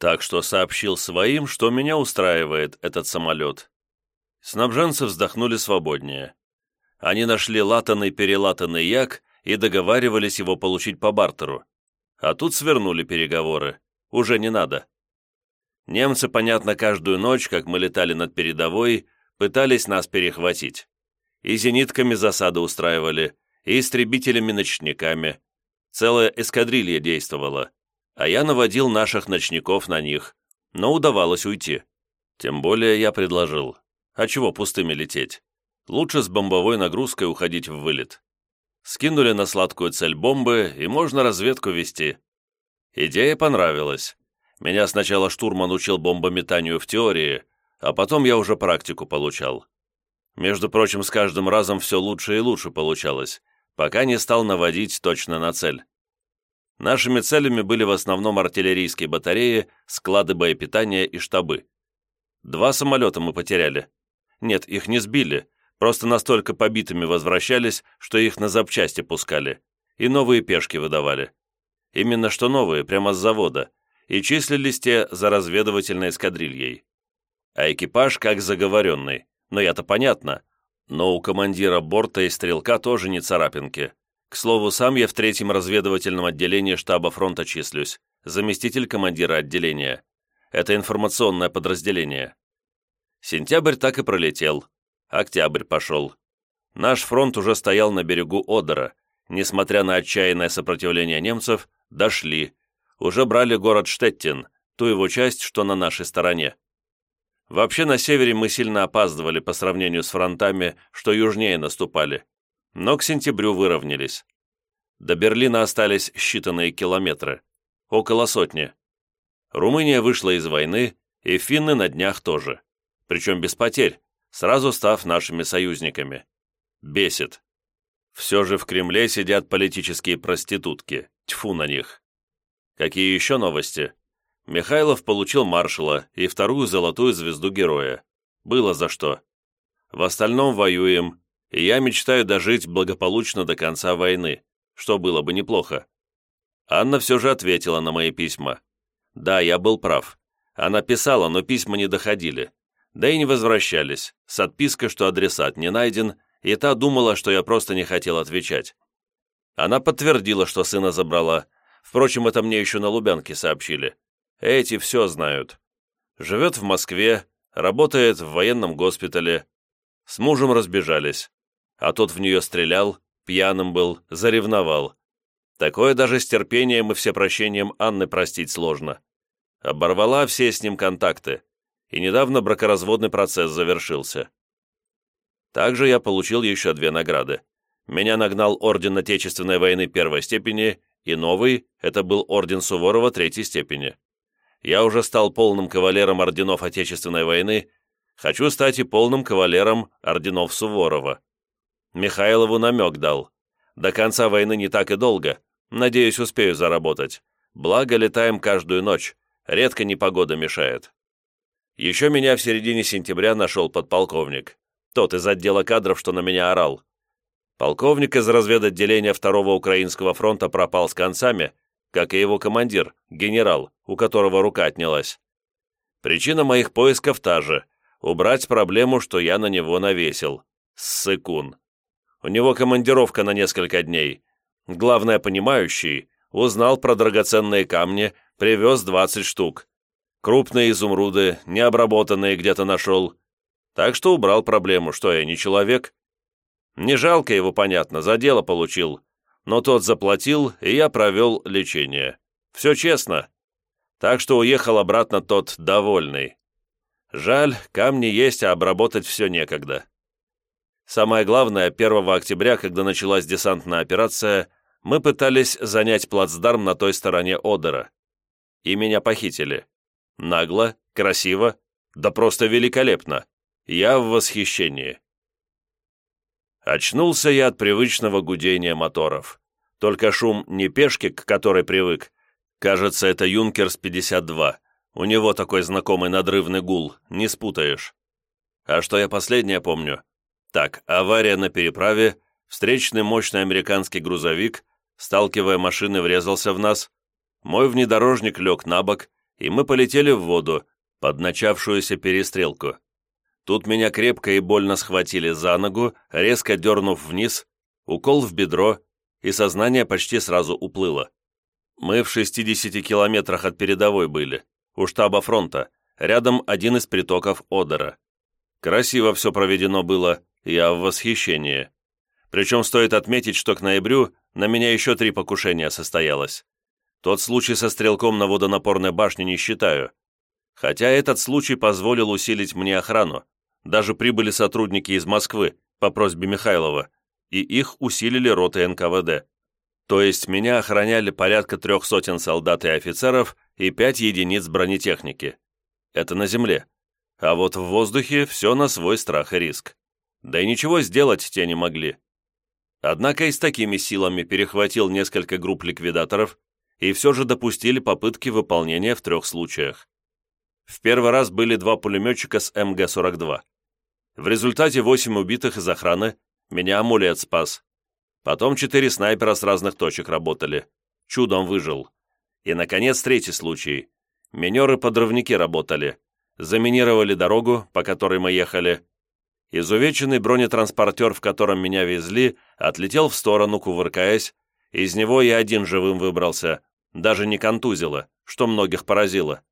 Так что сообщил своим, что меня устраивает этот самолет. Снабженцы вздохнули свободнее. Они нашли латанный-перелатанный як и договаривались его получить по бартеру. А тут свернули переговоры. Уже не надо. Немцы, понятно, каждую ночь, как мы летали над передовой, пытались нас перехватить. И зенитками засады устраивали, и истребителями-ночниками. Целая эскадрилья действовала, а я наводил наших ночников на них, но удавалось уйти. Тем более я предложил. А чего пустыми лететь? Лучше с бомбовой нагрузкой уходить в вылет. Скинули на сладкую цель бомбы, и можно разведку вести. Идея понравилась. Меня сначала штурман учил бомбометанию в теории, а потом я уже практику получал. Между прочим, с каждым разом все лучше и лучше получалось, пока не стал наводить точно на цель. Нашими целями были в основном артиллерийские батареи, склады боепитания и штабы. Два самолета мы потеряли. Нет, их не сбили, просто настолько побитыми возвращались, что их на запчасти пускали, и новые пешки выдавали. Именно что новые, прямо с завода, и числились те за разведывательной эскадрильей. А экипаж как заговоренный, но я-то понятно. Но у командира борта и стрелка тоже не царапинки. К слову, сам я в третьем разведывательном отделении штаба фронта числюсь, заместитель командира отделения. Это информационное подразделение. Сентябрь так и пролетел. Октябрь пошел. Наш фронт уже стоял на берегу Одера. Несмотря на отчаянное сопротивление немцев, дошли, уже брали город Штеттин, ту его часть, что на нашей стороне. Вообще на севере мы сильно опаздывали по сравнению с фронтами, что южнее наступали, но к сентябрю выровнялись. До Берлина остались считанные километры, около сотни. Румыния вышла из войны, и финны на днях тоже, причем без потерь, сразу став нашими союзниками. Бесит. Все же в Кремле сидят политические проститутки, тьфу на них. Какие еще новости? Михайлов получил маршала и вторую золотую звезду героя. Было за что. В остальном воюем, и я мечтаю дожить благополучно до конца войны, что было бы неплохо. Анна все же ответила на мои письма. Да, я был прав. Она писала, но письма не доходили. Да и не возвращались, с отпиской, что адресат не найден, и та думала, что я просто не хотел отвечать. Она подтвердила, что сына забрала, Впрочем, это мне еще на Лубянке сообщили. Эти все знают. Живет в Москве, работает в военном госпитале. С мужем разбежались. А тот в нее стрелял, пьяным был, заревновал. Такое даже с терпением и всепрощением Анны простить сложно. Оборвала все с ним контакты, и недавно бракоразводный процесс завершился. Также я получил еще две награды. Меня нагнал Орден Отечественной войны первой степени и новый – это был орден Суворова третьей степени. Я уже стал полным кавалером орденов Отечественной войны, хочу стать и полным кавалером орденов Суворова. Михайлову намек дал. До конца войны не так и долго, надеюсь, успею заработать. Благо, летаем каждую ночь, редко непогода мешает. Еще меня в середине сентября нашел подполковник. Тот из отдела кадров, что на меня орал. Полковник из разведотделения Второго Украинского фронта пропал с концами, как и его командир, генерал, у которого рука отнялась. Причина моих поисков та же – убрать проблему, что я на него навесил. Ссыкун. У него командировка на несколько дней. Главное, понимающий, узнал про драгоценные камни, привез 20 штук. Крупные изумруды, необработанные где-то нашел. Так что убрал проблему, что я не человек, не жалко его, понятно, за дело получил. Но тот заплатил, и я провел лечение. Все честно. Так что уехал обратно тот довольный. Жаль, камни есть, а обработать все некогда. Самое главное, 1 октября, когда началась десантная операция, мы пытались занять плацдарм на той стороне Одера. И меня похитили. Нагло, красиво, да просто великолепно. Я в восхищении. Очнулся я от привычного гудения моторов. Только шум не пешки, к которой привык. Кажется, это Юнкерс-52. У него такой знакомый надрывный гул, не спутаешь. А что я последнее помню? Так, авария на переправе, встречный мощный американский грузовик, сталкивая машины, врезался в нас. Мой внедорожник лег на бок, и мы полетели в воду под начавшуюся перестрелку. Тут меня крепко и больно схватили за ногу, резко дернув вниз, укол в бедро, и сознание почти сразу уплыло. Мы в 60 километрах от передовой были, у штаба фронта, рядом один из притоков Одера. Красиво все проведено было, я в восхищении. Причем стоит отметить, что к ноябрю на меня еще три покушения состоялось. Тот случай со стрелком на водонапорной башне не считаю. Хотя этот случай позволил усилить мне охрану. Даже прибыли сотрудники из Москвы по просьбе Михайлова, и их усилили роты НКВД. То есть меня охраняли порядка трех сотен солдат и офицеров и пять единиц бронетехники. Это на земле. А вот в воздухе все на свой страх и риск. Да и ничего сделать те не могли. Однако и с такими силами перехватил несколько групп ликвидаторов, и все же допустили попытки выполнения в трех случаях. В первый раз были два пулеметчика с МГ-42. В результате восемь убитых из охраны, меня амулет спас. Потом четыре снайпера с разных точек работали. Чудом выжил. И, наконец, третий случай. Минеры-подрывники работали. Заминировали дорогу, по которой мы ехали. Изувеченный бронетранспортер, в котором меня везли, отлетел в сторону, кувыркаясь. Из него я один живым выбрался, даже не контузило, что многих поразило.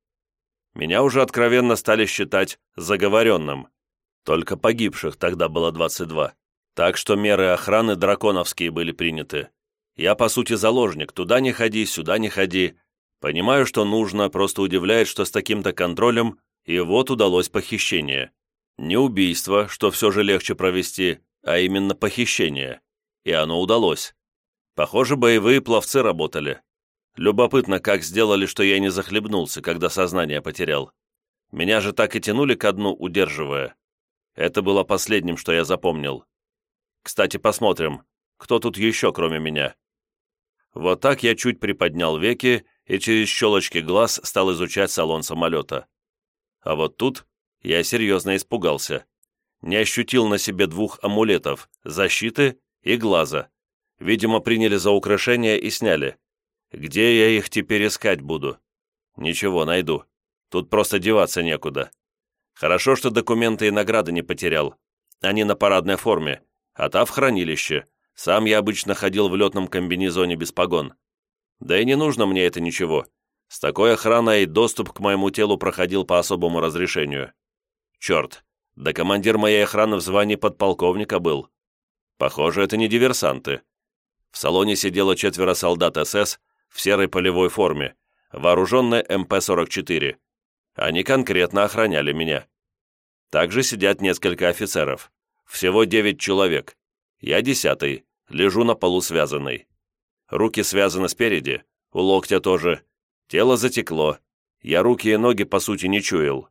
Меня уже откровенно стали считать заговоренным. Только погибших тогда было 22. Так что меры охраны драконовские были приняты. Я, по сути, заложник, туда не ходи, сюда не ходи. Понимаю, что нужно, просто удивляет, что с таким-то контролем, и вот удалось похищение. Не убийство, что все же легче провести, а именно похищение. И оно удалось. Похоже, боевые пловцы работали. Любопытно, как сделали, что я не захлебнулся, когда сознание потерял. Меня же так и тянули ко дну, удерживая. Это было последним, что я запомнил. Кстати, посмотрим, кто тут еще, кроме меня. Вот так я чуть приподнял веки и через щелочки глаз стал изучать салон самолета. А вот тут я серьезно испугался. Не ощутил на себе двух амулетов – защиты и глаза. Видимо, приняли за украшение и сняли. Где я их теперь искать буду? Ничего, найду. Тут просто деваться некуда. Хорошо, что документы и награды не потерял. Они на парадной форме, а та в хранилище. Сам я обычно ходил в летном комбинезоне без погон. Да и не нужно мне это ничего. С такой охраной доступ к моему телу проходил по особому разрешению. Черт, да командир моей охраны в звании подполковника был. Похоже, это не диверсанты. В салоне сидело четверо солдат СС, в серой полевой форме, вооруженные МП-44. Они конкретно охраняли меня. Также сидят несколько офицеров. Всего девять человек. Я десятый, лежу на полу связанный. Руки связаны спереди, у локтя тоже. Тело затекло. Я руки и ноги, по сути, не чуял.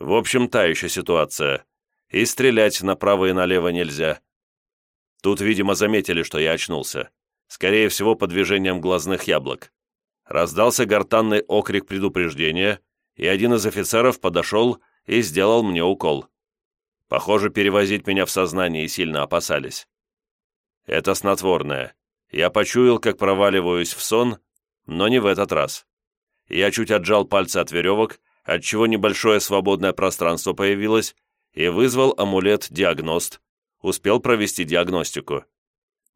В общем, та еще ситуация. И стрелять направо и налево нельзя. Тут, видимо, заметили, что я очнулся скорее всего, по движениям глазных яблок. Раздался гортанный окрик предупреждения, и один из офицеров подошел и сделал мне укол. Похоже, перевозить меня в сознание сильно опасались. Это снотворное. Я почуял, как проваливаюсь в сон, но не в этот раз. Я чуть отжал пальцы от веревок, отчего небольшое свободное пространство появилось, и вызвал амулет-диагност, успел провести диагностику.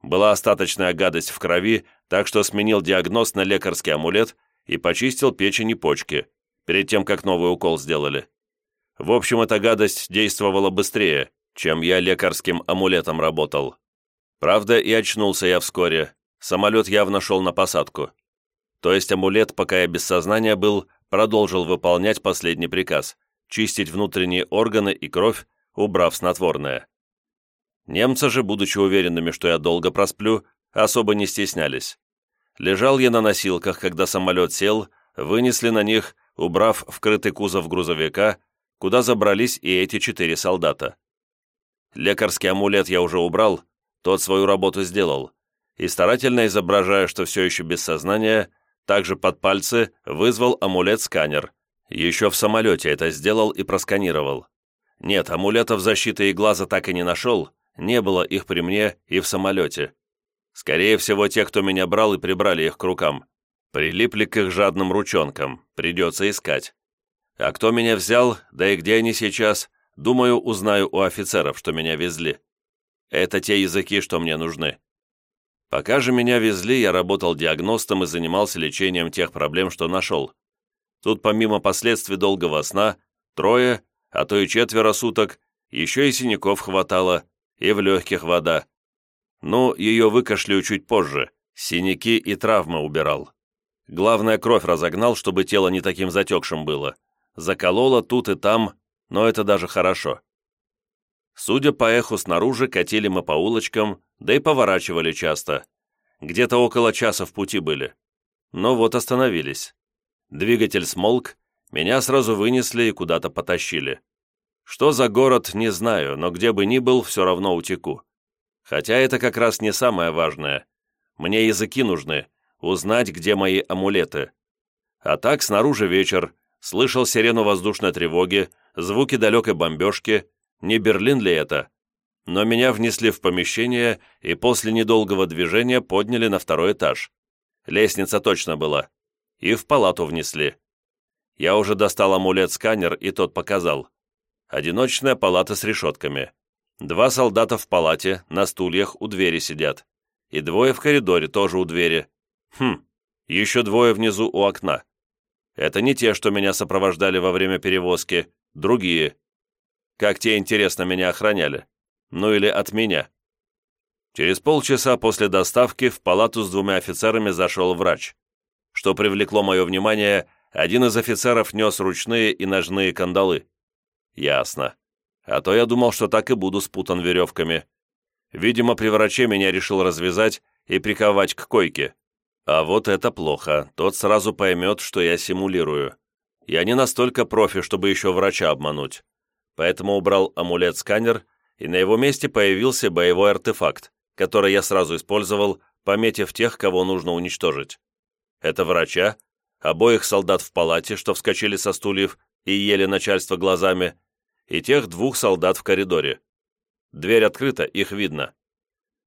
Была остаточная гадость в крови, так что сменил диагноз на лекарский амулет и почистил печень и почки, перед тем, как новый укол сделали. В общем, эта гадость действовала быстрее, чем я лекарским амулетом работал. Правда, и очнулся я вскоре. Самолет явно шел на посадку. То есть амулет, пока я без сознания был, продолжил выполнять последний приказ – чистить внутренние органы и кровь, убрав снотворное. Немцы же, будучи уверенными, что я долго просплю, особо не стеснялись. Лежал я на носилках, когда самолет сел, вынесли на них, убрав вкрытый кузов грузовика, куда забрались и эти четыре солдата. Лекарский амулет я уже убрал, тот свою работу сделал, и старательно изображая, что все еще без сознания, также под пальцы вызвал амулет-сканер. Еще в самолете это сделал и просканировал. Нет, амулетов защиты и глаза так и не нашел, не было их при мне и в самолете. Скорее всего, те, кто меня брал и прибрали их к рукам. Прилипли к их жадным ручонкам, придется искать. А кто меня взял, да и где они сейчас, думаю, узнаю у офицеров, что меня везли. Это те языки, что мне нужны. Пока же меня везли, я работал диагностом и занимался лечением тех проблем, что нашел. Тут помимо последствий долгого сна, трое, а то и четверо суток, еще и синяков хватало, и в легких вода. Ну, ее выкашлю чуть позже, синяки и травмы убирал. Главное, кровь разогнал, чтобы тело не таким затекшим было. Закололо тут и там, но это даже хорошо. Судя по эху снаружи, катили мы по улочкам, да и поворачивали часто. Где-то около часа в пути были. Но вот остановились. Двигатель смолк, меня сразу вынесли и куда-то потащили. Что за город, не знаю, но где бы ни был, все равно утеку. Хотя это как раз не самое важное. Мне языки нужны, узнать, где мои амулеты. А так, снаружи вечер, слышал сирену воздушной тревоги, звуки далекой бомбежки, не Берлин ли это? Но меня внесли в помещение и после недолгого движения подняли на второй этаж. Лестница точно была. И в палату внесли. Я уже достал амулет-сканер, и тот показал. Одиночная палата с решетками. Два солдата в палате, на стульях, у двери сидят. И двое в коридоре, тоже у двери. Хм, еще двое внизу у окна. Это не те, что меня сопровождали во время перевозки, другие. Как те, интересно, меня охраняли. Ну или от меня. Через полчаса после доставки в палату с двумя офицерами зашел врач. Что привлекло мое внимание, один из офицеров нес ручные и ножные кандалы. Ясно. А то я думал, что так и буду спутан веревками. Видимо, при враче меня решил развязать и приковать к койке. А вот это плохо, тот сразу поймет, что я симулирую. Я не настолько профи, чтобы еще врача обмануть. Поэтому убрал амулет-сканер, и на его месте появился боевой артефакт, который я сразу использовал, пометив тех, кого нужно уничтожить. Это врача, обоих солдат в палате, что вскочили со стульев и ели начальство глазами, и тех двух солдат в коридоре. Дверь открыта, их видно.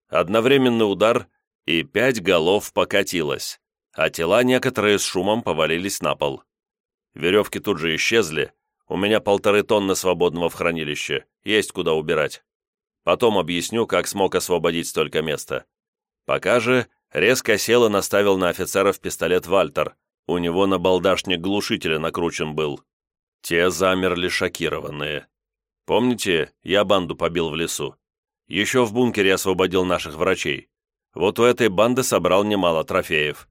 Одновременный удар, и пять голов покатилось, а тела некоторые с шумом повалились на пол. Веревки тут же исчезли, у меня полторы тонны свободного в хранилище, есть куда убирать. Потом объясню, как смог освободить столько места. Пока же резко сел и наставил на офицеров пистолет «Вальтер», у него на балдашник глушителя накручен был. Те замерли шокированные. Помните, я банду побил в лесу? Еще в бункере освободил наших врачей. Вот у этой банды собрал немало трофеев.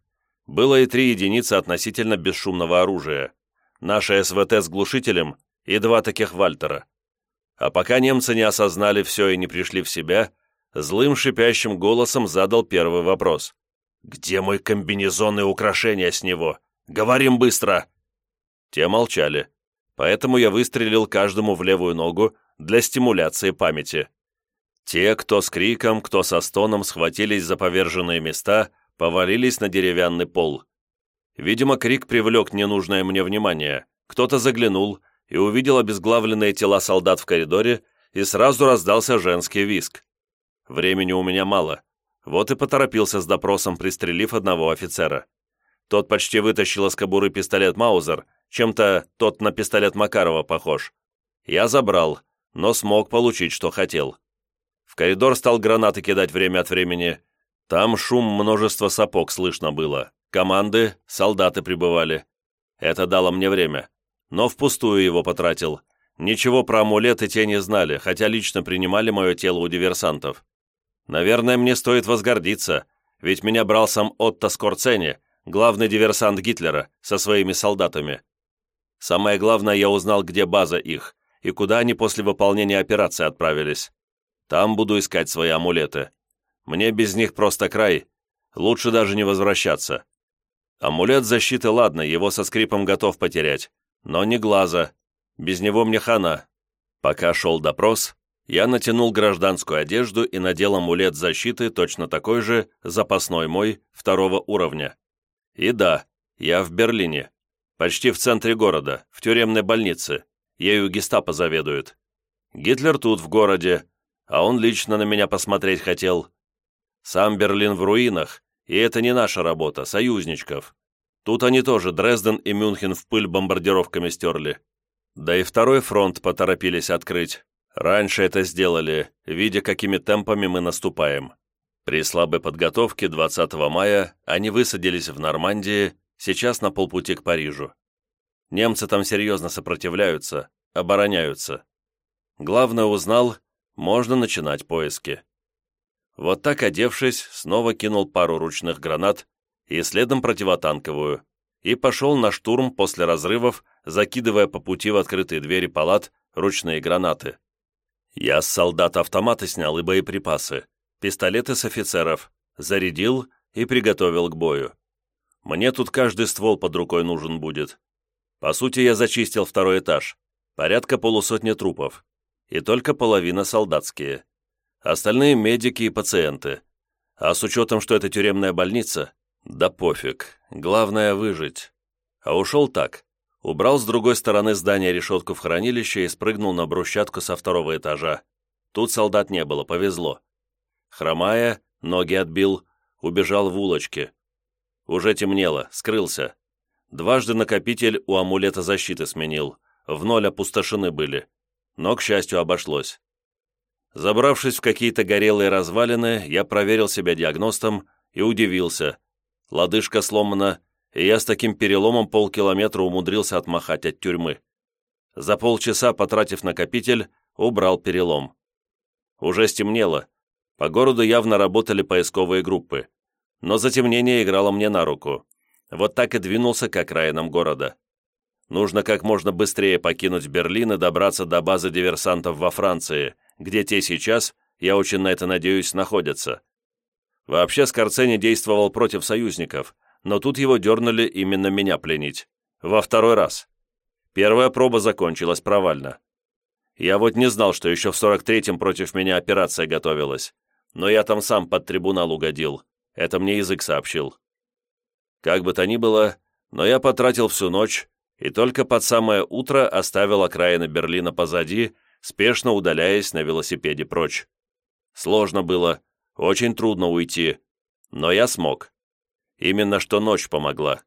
Было и три единицы относительно бесшумного оружия. Наше СВТ с глушителем и два таких Вальтера. А пока немцы не осознали все и не пришли в себя, злым шипящим голосом задал первый вопрос. «Где мой комбинезон и украшения с него? Говорим быстро!» Те молчали, поэтому я выстрелил каждому в левую ногу для стимуляции памяти. Те, кто с криком, кто со стоном схватились за поверженные места, повалились на деревянный пол. Видимо, крик привлек ненужное мне внимание. Кто-то заглянул и увидел обезглавленные тела солдат в коридоре, и сразу раздался женский виск. Времени у меня мало. Вот и поторопился с допросом, пристрелив одного офицера. Тот почти вытащил из кобуры пистолет Маузер, чем-то тот на пистолет Макарова похож. Я забрал, но смог получить, что хотел. В коридор стал гранаты кидать время от времени. Там шум множества сапог слышно было. Команды, солдаты прибывали. Это дало мне время. Но впустую его потратил. Ничего про амулеты те не знали, хотя лично принимали мое тело у диверсантов. Наверное, мне стоит возгордиться, ведь меня брал сам Отто Скорцени, главный диверсант Гитлера, со своими солдатами. Самое главное, я узнал, где база их, и куда они после выполнения операции отправились. Там буду искать свои амулеты. Мне без них просто край. Лучше даже не возвращаться. Амулет защиты, ладно, его со скрипом готов потерять. Но не глаза. Без него мне хана. Пока шел допрос, я натянул гражданскую одежду и надел амулет защиты, точно такой же, запасной мой, второго уровня. И да, я в Берлине. Почти в центре города, в тюремной больнице. Ею гестапо заведует. Гитлер тут, в городе, а он лично на меня посмотреть хотел. Сам Берлин в руинах, и это не наша работа, союзничков. Тут они тоже Дрезден и Мюнхен в пыль бомбардировками стерли. Да и второй фронт поторопились открыть. Раньше это сделали, видя, какими темпами мы наступаем. При слабой подготовке 20 мая они высадились в Нормандии, сейчас на полпути к Парижу. Немцы там серьезно сопротивляются, обороняются. Главное узнал, можно начинать поиски. Вот так одевшись, снова кинул пару ручных гранат и следом противотанковую, и пошел на штурм после разрывов, закидывая по пути в открытые двери палат ручные гранаты. Я с солдат автоматы снял и боеприпасы, пистолеты с офицеров, зарядил и приготовил к бою. Мне тут каждый ствол под рукой нужен будет. По сути, я зачистил второй этаж, порядка полусотни трупов, и только половина солдатские. Остальные медики и пациенты. А с учетом, что это тюремная больница, да пофиг, главное выжить. А ушел так. Убрал с другой стороны здания решетку в хранилище и спрыгнул на брусчатку со второго этажа. Тут солдат не было, повезло. Хромая, ноги отбил, убежал в улочке. Уже темнело, скрылся. Дважды накопитель у амулета защиты сменил, в ноль опустошены были. Но, к счастью, обошлось. Забравшись в какие-то горелые развалины, я проверил себя диагностом и удивился. Лодыжка сломана, и я с таким переломом полкилометра умудрился отмахать от тюрьмы. За полчаса, потратив накопитель, убрал перелом. Уже стемнело. По городу явно работали поисковые группы. Но затемнение играло мне на руку. Вот так и двинулся к окраинам города. Нужно как можно быстрее покинуть Берлин и добраться до базы диверсантов во Франции, где те сейчас, я очень на это надеюсь, находятся. Вообще Скорцени действовал против союзников, но тут его дернули именно меня пленить. Во второй раз. Первая проба закончилась провально. Я вот не знал, что еще в 43-м против меня операция готовилась, но я там сам под трибунал угодил. Это мне язык сообщил. Как бы то ни было, но я потратил всю ночь и только под самое утро оставил окраины Берлина позади, спешно удаляясь на велосипеде прочь. Сложно было, очень трудно уйти, но я смог. Именно что ночь помогла.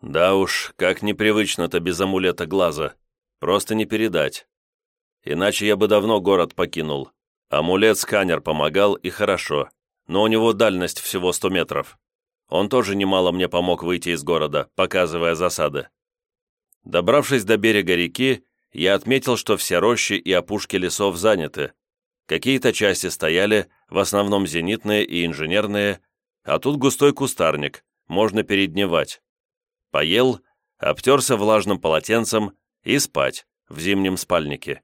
Да уж, как непривычно-то без амулета глаза. Просто не передать. Иначе я бы давно город покинул. Амулет-сканер помогал, и хорошо, но у него дальность всего 100 метров. Он тоже немало мне помог выйти из города, показывая засады. Добравшись до берега реки, я отметил, что все рощи и опушки лесов заняты. Какие-то части стояли, в основном зенитные и инженерные, а тут густой кустарник, можно передневать. Поел, обтерся влажным полотенцем и спать в зимнем спальнике.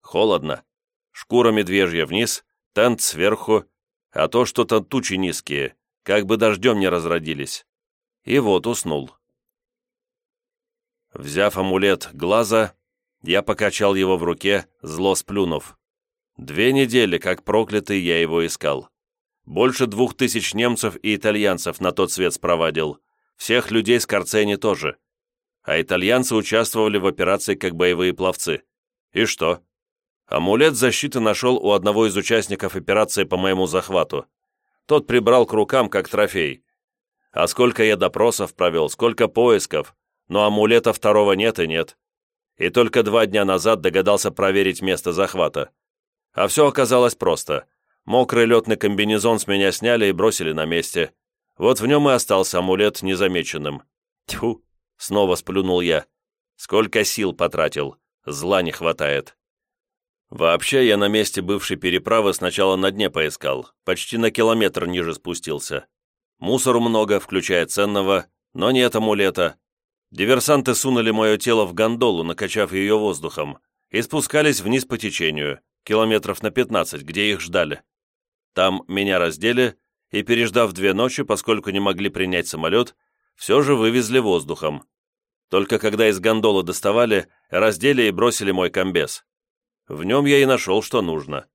Холодно. Шкура медвежья вниз, тент сверху, а то что-то тучи низкие, как бы дождем не разродились. И вот уснул. Взяв амулет глаза, я покачал его в руке, зло сплюнув. Две недели, как проклятый, я его искал. Больше двух тысяч немцев и итальянцев на тот свет спровадил. Всех людей с Карцени тоже. А итальянцы участвовали в операции как боевые пловцы. И что? Амулет защиты нашел у одного из участников операции по моему захвату. Тот прибрал к рукам, как трофей. А сколько я допросов провел, сколько поисков, но амулета второго нет и нет и только два дня назад догадался проверить место захвата. А все оказалось просто. Мокрый летный комбинезон с меня сняли и бросили на месте. Вот в нем и остался амулет незамеченным. Тьфу, снова сплюнул я. Сколько сил потратил, зла не хватает. Вообще, я на месте бывшей переправы сначала на дне поискал, почти на километр ниже спустился. Мусору много, включая ценного, но нет амулета, Диверсанты сунули мое тело в гондолу, накачав ее воздухом, и спускались вниз по течению, километров на 15, где их ждали. Там меня раздели, и, переждав две ночи, поскольку не могли принять самолет, все же вывезли воздухом. Только когда из гондолы доставали, раздели и бросили мой комбез. В нем я и нашел, что нужно.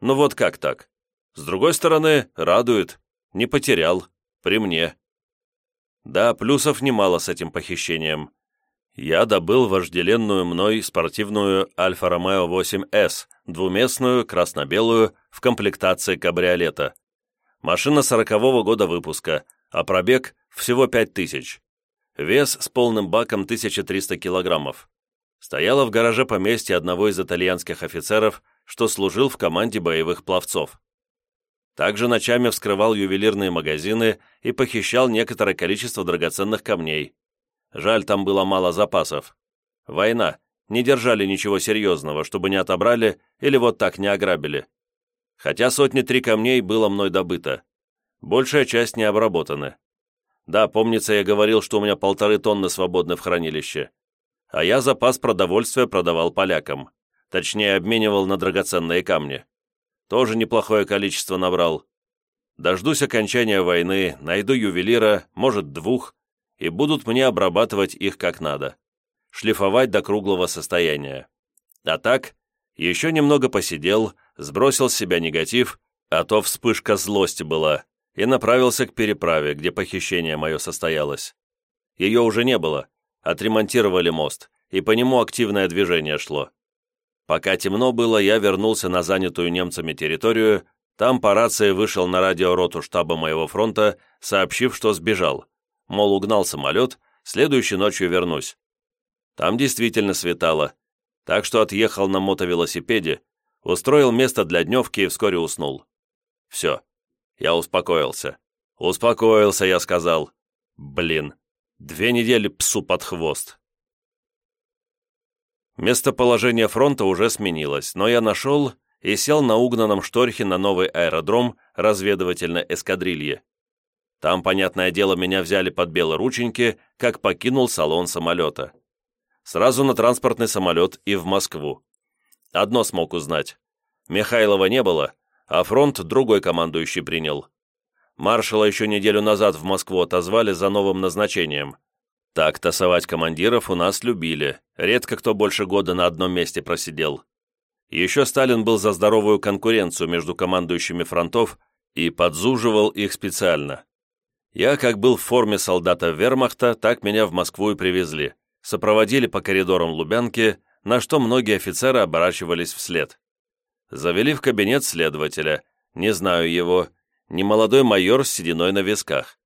Ну вот как так? С другой стороны, радует. Не потерял. При мне. Да, плюсов немало с этим похищением. Я добыл вожделенную мной спортивную Альфа-Ромео 8С, двуместную, красно-белую, в комплектации кабриолета. Машина сорокового года выпуска, а пробег всего 5000. Вес с полным баком 1300 килограммов. Стояла в гараже поместья одного из итальянских офицеров, что служил в команде боевых пловцов. Также ночами вскрывал ювелирные магазины и похищал некоторое количество драгоценных камней. Жаль, там было мало запасов. Война. Не держали ничего серьезного, чтобы не отобрали или вот так не ограбили. Хотя сотни-три камней было мной добыто. Большая часть не обработаны. Да, помнится, я говорил, что у меня полторы тонны свободны в хранилище. А я запас продовольствия продавал полякам. Точнее, обменивал на драгоценные камни. Тоже неплохое количество набрал. Дождусь окончания войны, найду ювелира, может, двух, и будут мне обрабатывать их как надо. Шлифовать до круглого состояния. А так, еще немного посидел, сбросил с себя негатив, а то вспышка злости была, и направился к переправе, где похищение мое состоялось. Ее уже не было, отремонтировали мост, и по нему активное движение шло. Пока темно было, я вернулся на занятую немцами территорию, там по рации вышел на радиороту штаба моего фронта, сообщив, что сбежал. Мол, угнал самолет, следующей ночью вернусь. Там действительно светало, так что отъехал на мотовелосипеде, устроил место для дневки и вскоре уснул. Все, я успокоился. Успокоился, я сказал. Блин, две недели псу под хвост. Местоположение фронта уже сменилось, но я нашел и сел на угнанном шторхе на новый аэродром разведывательной эскадрильи. Там, понятное дело, меня взяли под белорученьки, как покинул салон самолета. Сразу на транспортный самолет и в Москву. Одно смог узнать. Михайлова не было, а фронт другой командующий принял. Маршала еще неделю назад в Москву отозвали за новым назначением. Так тасовать командиров у нас любили, редко кто больше года на одном месте просидел. Еще Сталин был за здоровую конкуренцию между командующими фронтов и подзуживал их специально. Я как был в форме солдата вермахта, так меня в Москву и привезли. Сопроводили по коридорам Лубянки, на что многие офицеры оборачивались вслед. Завели в кабинет следователя, не знаю его, немолодой майор с сединой на висках.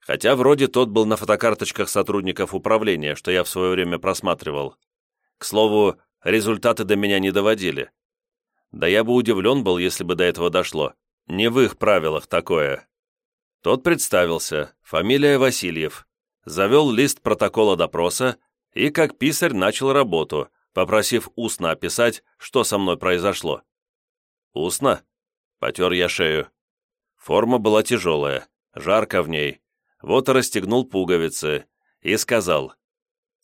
Хотя вроде тот был на фотокарточках сотрудников управления, что я в свое время просматривал. К слову, результаты до меня не доводили. Да я бы удивлен был, если бы до этого дошло. Не в их правилах такое. Тот представился, фамилия Васильев, завел лист протокола допроса и как писарь начал работу, попросив устно описать, что со мной произошло. «Устно?» — потер я шею. Форма была тяжелая, жарко в ней. Вот расстегнул пуговицы и сказал.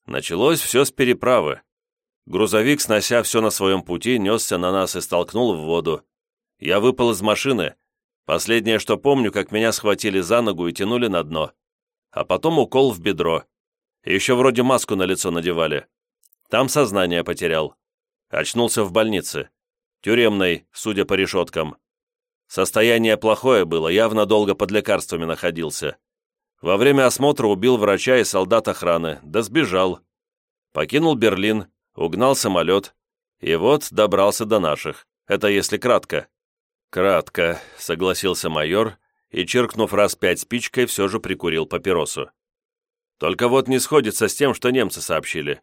Началось все с переправы. Грузовик, снося все на своем пути, несся на нас и столкнул в воду. Я выпал из машины. Последнее, что помню, как меня схватили за ногу и тянули на дно. А потом укол в бедро. Еще вроде маску на лицо надевали. Там сознание потерял. Очнулся в больнице. Тюремной, судя по решеткам. Состояние плохое было, явно долго под лекарствами находился. Во время осмотра убил врача и солдат охраны, да сбежал. Покинул Берлин, угнал самолет, и вот добрался до наших. Это если кратко. «Кратко», — согласился майор, и, черкнув раз пять спичкой, все же прикурил папиросу. «Только вот не сходится с тем, что немцы сообщили.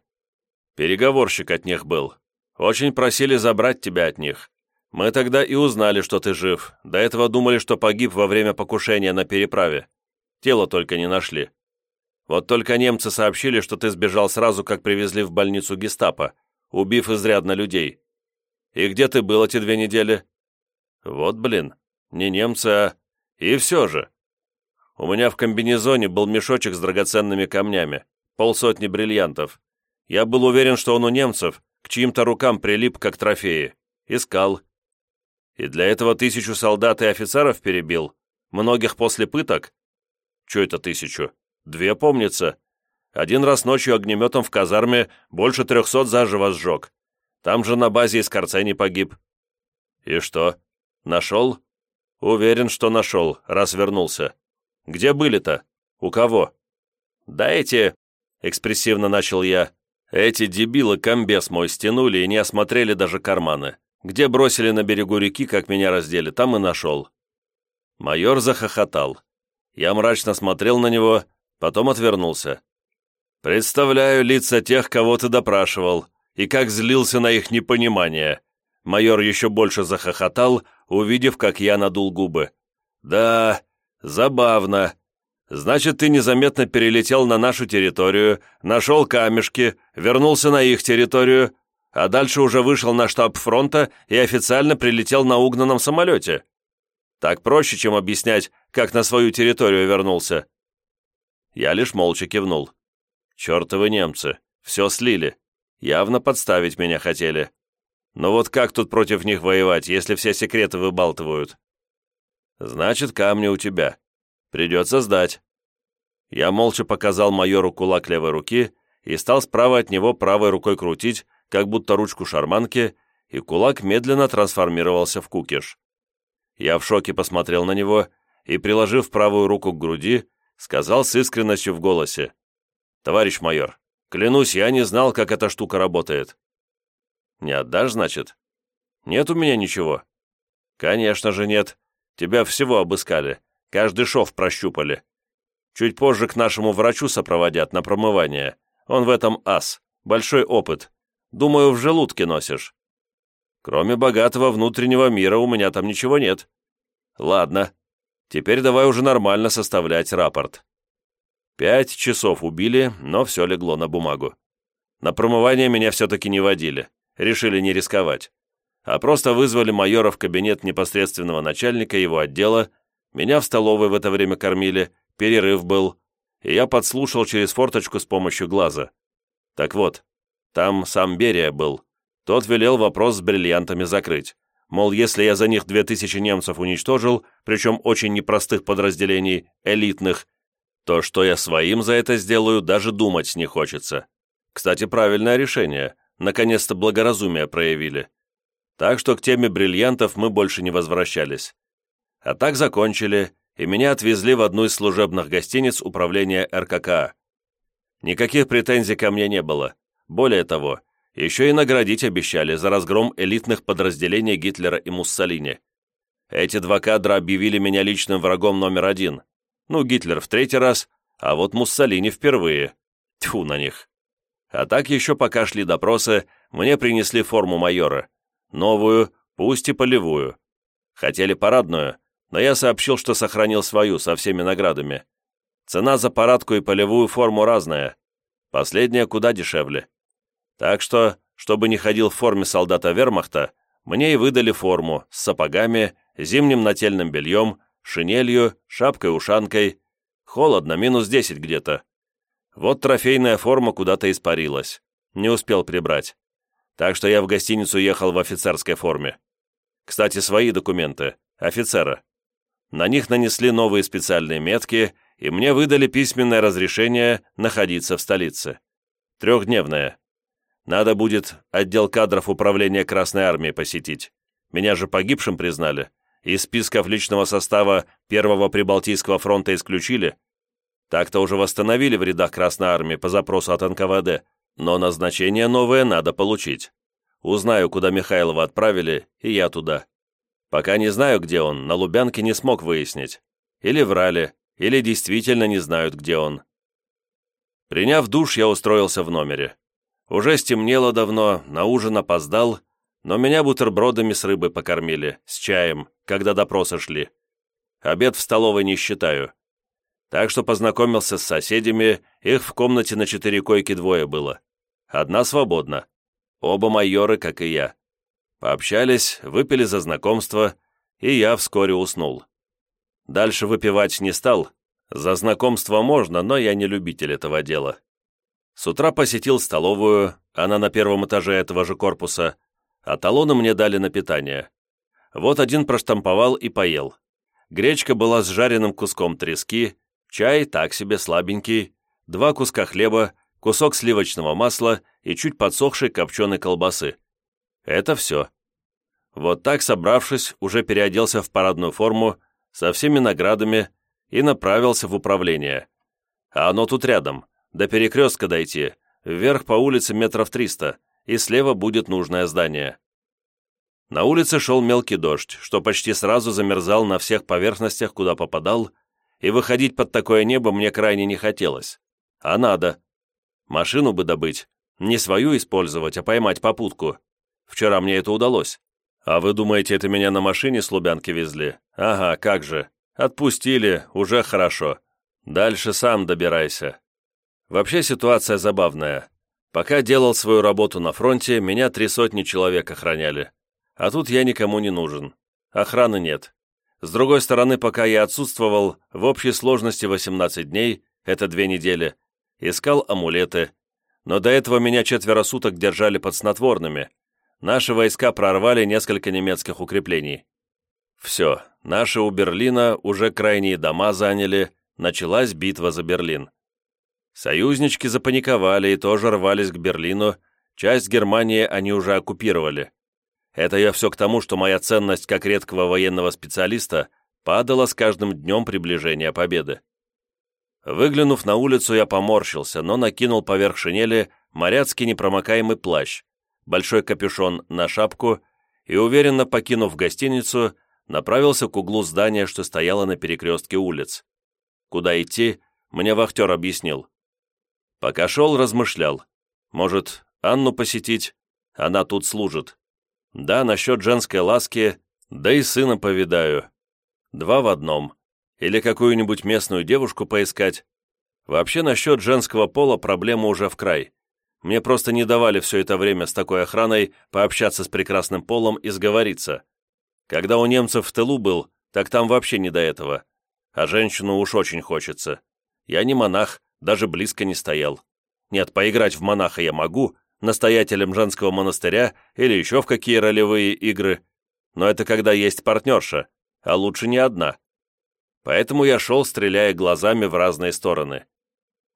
Переговорщик от них был, очень просили забрать тебя от них. Мы тогда и узнали, что ты жив. До этого думали, что погиб во время покушения на переправе. Тело только не нашли. Вот только немцы сообщили, что ты сбежал сразу, как привезли в больницу гестапо, убив изрядно людей. И где ты был эти две недели? Вот, блин, не немцы, а... И все же. У меня в комбинезоне был мешочек с драгоценными камнями, полсотни бриллиантов. Я был уверен, что он у немцев, к чьим-то рукам прилип, как трофеи. Искал. И для этого тысячу солдат и офицеров перебил? Многих после пыток? Че это тысячу? Две, помнится. Один раз ночью огнеметом в казарме больше трехсот заживо сжег. Там же на базе из Корцени погиб. И что? Нашел? Уверен, что нашел, раз вернулся. Где были-то? У кого? Да эти... Экспрессивно начал я. Эти дебилы комбес мой стянули и не осмотрели даже карманы. Где бросили на берегу реки, как меня раздели, там и нашел. Майор захохотал. Я мрачно смотрел на него, потом отвернулся. «Представляю лица тех, кого ты допрашивал, и как злился на их непонимание». Майор еще больше захохотал, увидев, как я надул губы. «Да, забавно. Значит, ты незаметно перелетел на нашу территорию, нашел камешки, вернулся на их территорию, а дальше уже вышел на штаб фронта и официально прилетел на угнанном самолете. Так проще, чем объяснять, как на свою территорию вернулся». Я лишь молча кивнул. «Чертовы немцы, все слили. Явно подставить меня хотели. Но вот как тут против них воевать, если все секреты выбалтывают?» «Значит, камни у тебя. Придется сдать». Я молча показал майору кулак левой руки и стал справа от него правой рукой крутить, как будто ручку шарманки, и кулак медленно трансформировался в кукиш. Я в шоке посмотрел на него и, приложив правую руку к груди, сказал с искренностью в голосе. «Товарищ майор, клянусь, я не знал, как эта штука работает». «Не отдашь, значит?» «Нет у меня ничего». «Конечно же нет. Тебя всего обыскали. Каждый шов прощупали. Чуть позже к нашему врачу сопроводят на промывание. Он в этом ас. Большой опыт. Думаю, в желудке носишь. Кроме богатого внутреннего мира у меня там ничего нет. Ладно, теперь давай уже нормально составлять рапорт. Пять часов убили, но все легло на бумагу. На промывание меня все-таки не водили, решили не рисковать. А просто вызвали майора в кабинет непосредственного начальника его отдела, меня в столовой в это время кормили, перерыв был, и я подслушал через форточку с помощью глаза. Так вот, там сам Берия был, тот велел вопрос с бриллиантами закрыть. Мол, если я за них две тысячи немцев уничтожил, причем очень непростых подразделений, элитных, то что я своим за это сделаю, даже думать не хочется. Кстати, правильное решение. Наконец-то благоразумие проявили. Так что к теме бриллиантов мы больше не возвращались. А так закончили, и меня отвезли в одну из служебных гостиниц управления РКК. Никаких претензий ко мне не было. Более того, еще и наградить обещали за разгром элитных подразделений Гитлера и Муссолини. Эти два кадра объявили меня личным врагом номер один. Ну, Гитлер в третий раз, а вот Муссолини впервые. Тьфу на них. А так еще пока шли допросы, мне принесли форму майора. Новую, пусть и полевую. Хотели парадную, но я сообщил, что сохранил свою со всеми наградами. Цена за парадку и полевую форму разная. Последняя куда дешевле. Так что, чтобы не ходил в форме солдата вермахта, мне и выдали форму с сапогами, зимним нательным бельем, шинелью, шапкой-ушанкой. Холодно, минус десять где-то. Вот трофейная форма куда-то испарилась. Не успел прибрать. Так что я в гостиницу ехал в офицерской форме. Кстати, свои документы. Офицера. На них нанесли новые специальные метки, и мне выдали письменное разрешение находиться в столице. Трехдневное. Надо будет отдел кадров управления Красной Армии посетить. Меня же погибшим признали. Из списков личного состава Первого Прибалтийского фронта исключили. Так-то уже восстановили в рядах Красной Армии по запросу от НКВД, но назначение новое надо получить. Узнаю, куда Михайлова отправили, и я туда. Пока не знаю, где он, на Лубянке не смог выяснить. Или врали, или действительно не знают, где он. Приняв душ, я устроился в номере. Уже стемнело давно, на ужин опоздал, но меня бутербродами с рыбой покормили, с чаем, когда допросы шли. Обед в столовой не считаю. Так что познакомился с соседями, их в комнате на четыре койки двое было. Одна свободна. Оба майоры, как и я. Пообщались, выпили за знакомство, и я вскоре уснул. Дальше выпивать не стал. За знакомство можно, но я не любитель этого дела. С утра посетил столовую, она на первом этаже этого же корпуса, а талоны мне дали на питание. Вот один проштамповал и поел. Гречка была с жареным куском трески, чай так себе слабенький, два куска хлеба, кусок сливочного масла и чуть подсохшей копченой колбасы. Это все. Вот так, собравшись, уже переоделся в парадную форму, со всеми наградами и направился в управление. А оно тут рядом, до перекрестка дойти, вверх по улице метров триста, и слева будет нужное здание. На улице шел мелкий дождь, что почти сразу замерзал на всех поверхностях, куда попадал, и выходить под такое небо мне крайне не хотелось. А надо. Машину бы добыть. Не свою использовать, а поймать попутку. Вчера мне это удалось. А вы думаете, это меня на машине с Лубянки везли? Ага, как же. Отпустили, уже хорошо. Дальше сам добирайся. Вообще ситуация забавная. Пока делал свою работу на фронте, меня три сотни человек охраняли. А тут я никому не нужен. Охраны нет. С другой стороны, пока я отсутствовал, в общей сложности 18 дней, это две недели, искал амулеты. Но до этого меня четверо суток держали под снотворными. Наши войска прорвали несколько немецких укреплений. Все, наши у Берлина уже крайние дома заняли, началась битва за Берлин. Союзнички запаниковали и тоже рвались к Берлину, часть Германии они уже оккупировали. Это я все к тому, что моя ценность как редкого военного специалиста падала с каждым днем приближения победы. Выглянув на улицу, я поморщился, но накинул поверх шинели моряцкий непромокаемый плащ, большой капюшон на шапку и, уверенно покинув гостиницу, направился к углу здания, что стояло на перекрестке улиц. Куда идти, мне вахтер объяснил. Пока шел, размышлял. Может, Анну посетить? Она тут служит. Да, насчет женской ласки, да и сына повидаю. Два в одном. Или какую-нибудь местную девушку поискать. Вообще, насчет женского пола проблема уже в край. Мне просто не давали все это время с такой охраной пообщаться с прекрасным полом и сговориться. Когда у немцев в тылу был, так там вообще не до этого. А женщину уж очень хочется. Я не монах, даже близко не стоял. Нет, поиграть в монаха я могу, настоятелем женского монастыря или еще в какие ролевые игры, но это когда есть партнерша, а лучше не одна. Поэтому я шел, стреляя глазами в разные стороны.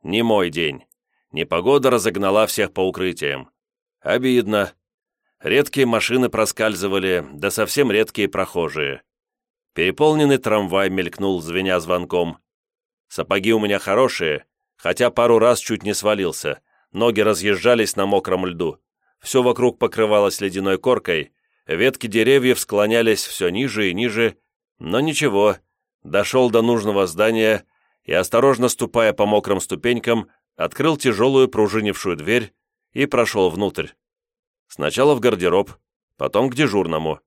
Не мой день. Непогода разогнала всех по укрытиям. Обидно. Редкие машины проскальзывали, да совсем редкие прохожие. Переполненный трамвай мелькнул, звеня звонком. Сапоги у меня хорошие, хотя пару раз чуть не свалился. Ноги разъезжались на мокром льду. Все вокруг покрывалось ледяной коркой, ветки деревьев склонялись все ниже и ниже, но ничего, дошел до нужного здания и, осторожно ступая по мокрым ступенькам, открыл тяжелую пружинившую дверь и прошел внутрь. Сначала в гардероб, потом к дежурному.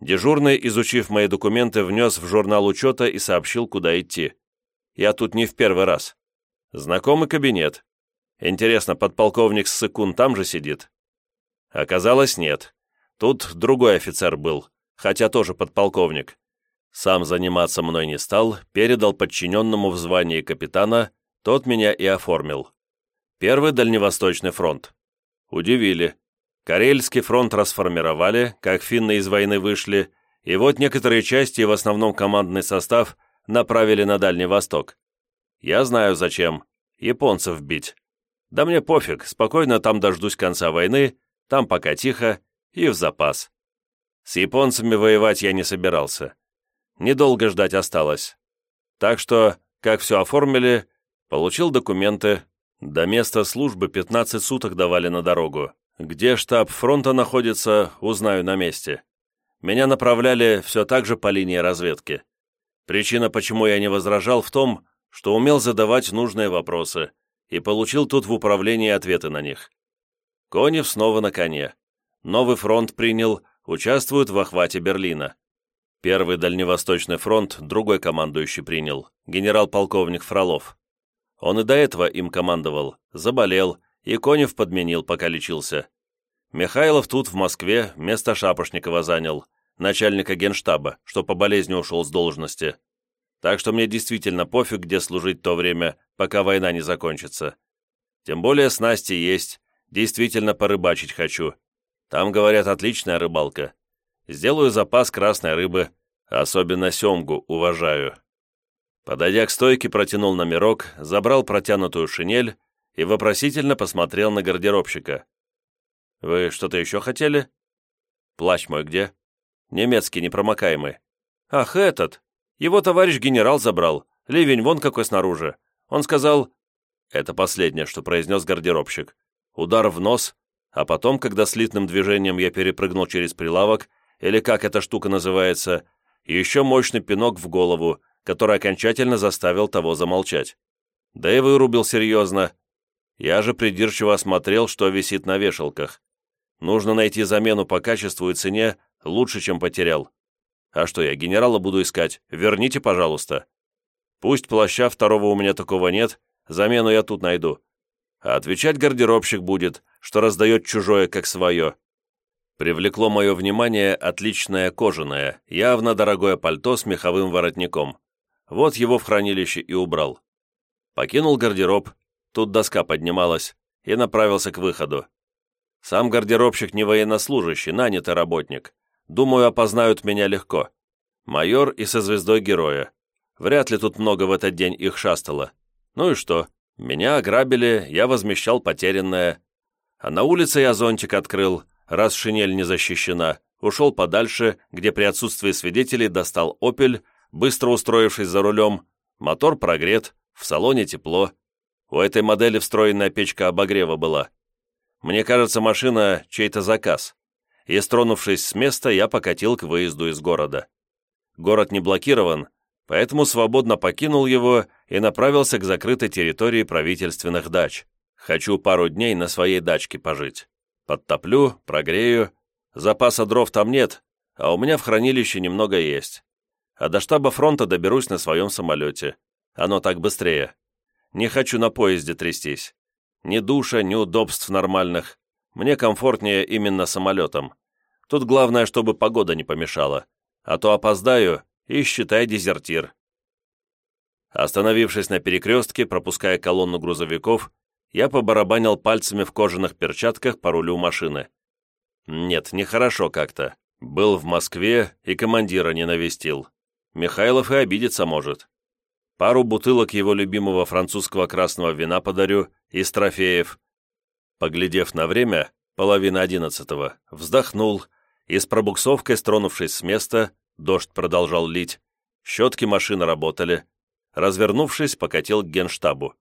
Дежурный, изучив мои документы, внес в журнал учета и сообщил, куда идти. Я тут не в первый раз. Знакомый кабинет. Интересно, подполковник Ссыкун там же сидит? Оказалось, нет. Тут другой офицер был, хотя тоже подполковник. Сам заниматься мной не стал, передал подчиненному в звании капитана, тот меня и оформил. Первый Дальневосточный фронт. Удивили. Карельский фронт расформировали, как финны из войны вышли, и вот некоторые части, в основном командный состав, направили на Дальний Восток. Я знаю зачем. Японцев бить. Да мне пофиг, спокойно там дождусь конца войны, там пока тихо и в запас. С японцами воевать я не собирался. Недолго ждать осталось. Так что, как все оформили, получил документы, до места службы 15 суток давали на дорогу. Где штаб фронта находится, узнаю на месте. Меня направляли все так же по линии разведки. Причина, почему я не возражал, в том, что умел задавать нужные вопросы и получил тут в управлении ответы на них. Конев снова на коне. Новый фронт принял, участвует в охвате Берлина. Первый Дальневосточный фронт другой командующий принял, генерал-полковник Фролов. Он и до этого им командовал, заболел, и Конев подменил, пока лечился. Михайлов тут, в Москве, место Шапошникова занял, начальника генштаба, что по болезни ушел с должности. Так что мне действительно пофиг, где служить то время, пока война не закончится. Тем более снасти есть, действительно порыбачить хочу. Там, говорят, отличная рыбалка. Сделаю запас красной рыбы, особенно семгу уважаю. Подойдя к стойке, протянул номерок, забрал протянутую шинель и вопросительно посмотрел на гардеробщика. «Вы что-то еще хотели?» «Плащ мой где?» «Немецкий, непромокаемый». «Ах, этот! Его товарищ генерал забрал. Ливень вон какой снаружи. Он сказал...» Это последнее, что произнес гардеробщик. Удар в нос, а потом, когда слитным движением я перепрыгнул через прилавок, или как эта штука называется, еще мощный пинок в голову, который окончательно заставил того замолчать. Да и вырубил серьезно, Я же придирчиво осмотрел, что висит на вешалках. Нужно найти замену по качеству и цене лучше, чем потерял. А что, я генерала буду искать? Верните, пожалуйста. Пусть плаща второго у меня такого нет, замену я тут найду. А отвечать гардеробщик будет, что раздает чужое как свое. Привлекло мое внимание отличное кожаное, явно дорогое пальто с меховым воротником. Вот его в хранилище и убрал. Покинул гардероб, тут доска поднималась, и направился к выходу. Сам гардеробщик не военнослужащий, нанятый работник. Думаю, опознают меня легко. Майор и со звездой героя. Вряд ли тут много в этот день их шастало. Ну и что? Меня ограбили, я возмещал потерянное. А на улице я зонтик открыл, раз шинель не защищена. Ушел подальше, где при отсутствии свидетелей достал «Опель», быстро устроившись за рулем. Мотор прогрет, в салоне тепло. У этой модели встроенная печка обогрева была. Мне кажется, машина — чей-то заказ. И, стронувшись с места, я покатил к выезду из города. Город не блокирован, поэтому свободно покинул его и направился к закрытой территории правительственных дач. Хочу пару дней на своей дачке пожить. Подтоплю, прогрею. Запаса дров там нет, а у меня в хранилище немного есть. А до штаба фронта доберусь на своем самолете. Оно так быстрее. Не хочу на поезде трястись. Ни душа, ни удобств нормальных. Мне комфортнее именно самолетом. Тут главное, чтобы погода не помешала. А то опоздаю и считай дезертир. Остановившись на перекрестке, пропуская колонну грузовиков, я побарабанил пальцами в кожаных перчатках по рулю машины. Нет, нехорошо как-то. Был в Москве и командира не навестил. Михайлов и обидеться может. Пару бутылок его любимого французского красного вина подарю из трофеев. Поглядев на время, половина одиннадцатого, вздохнул и с пробуксовкой, стронувшись с места, дождь продолжал лить, щетки машины работали, развернувшись, покатил к генштабу.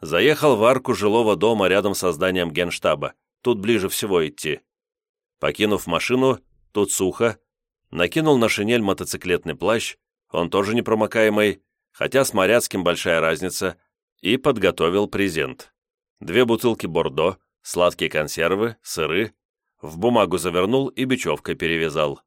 Заехал в арку жилого дома рядом со зданием генштаба, тут ближе всего идти. Покинув машину, тут сухо, накинул на шинель мотоциклетный плащ, он тоже непромокаемый, хотя с моряцким большая разница, и подготовил презент. Две бутылки бордо, сладкие консервы, сыры, в бумагу завернул и бечевкой перевязал.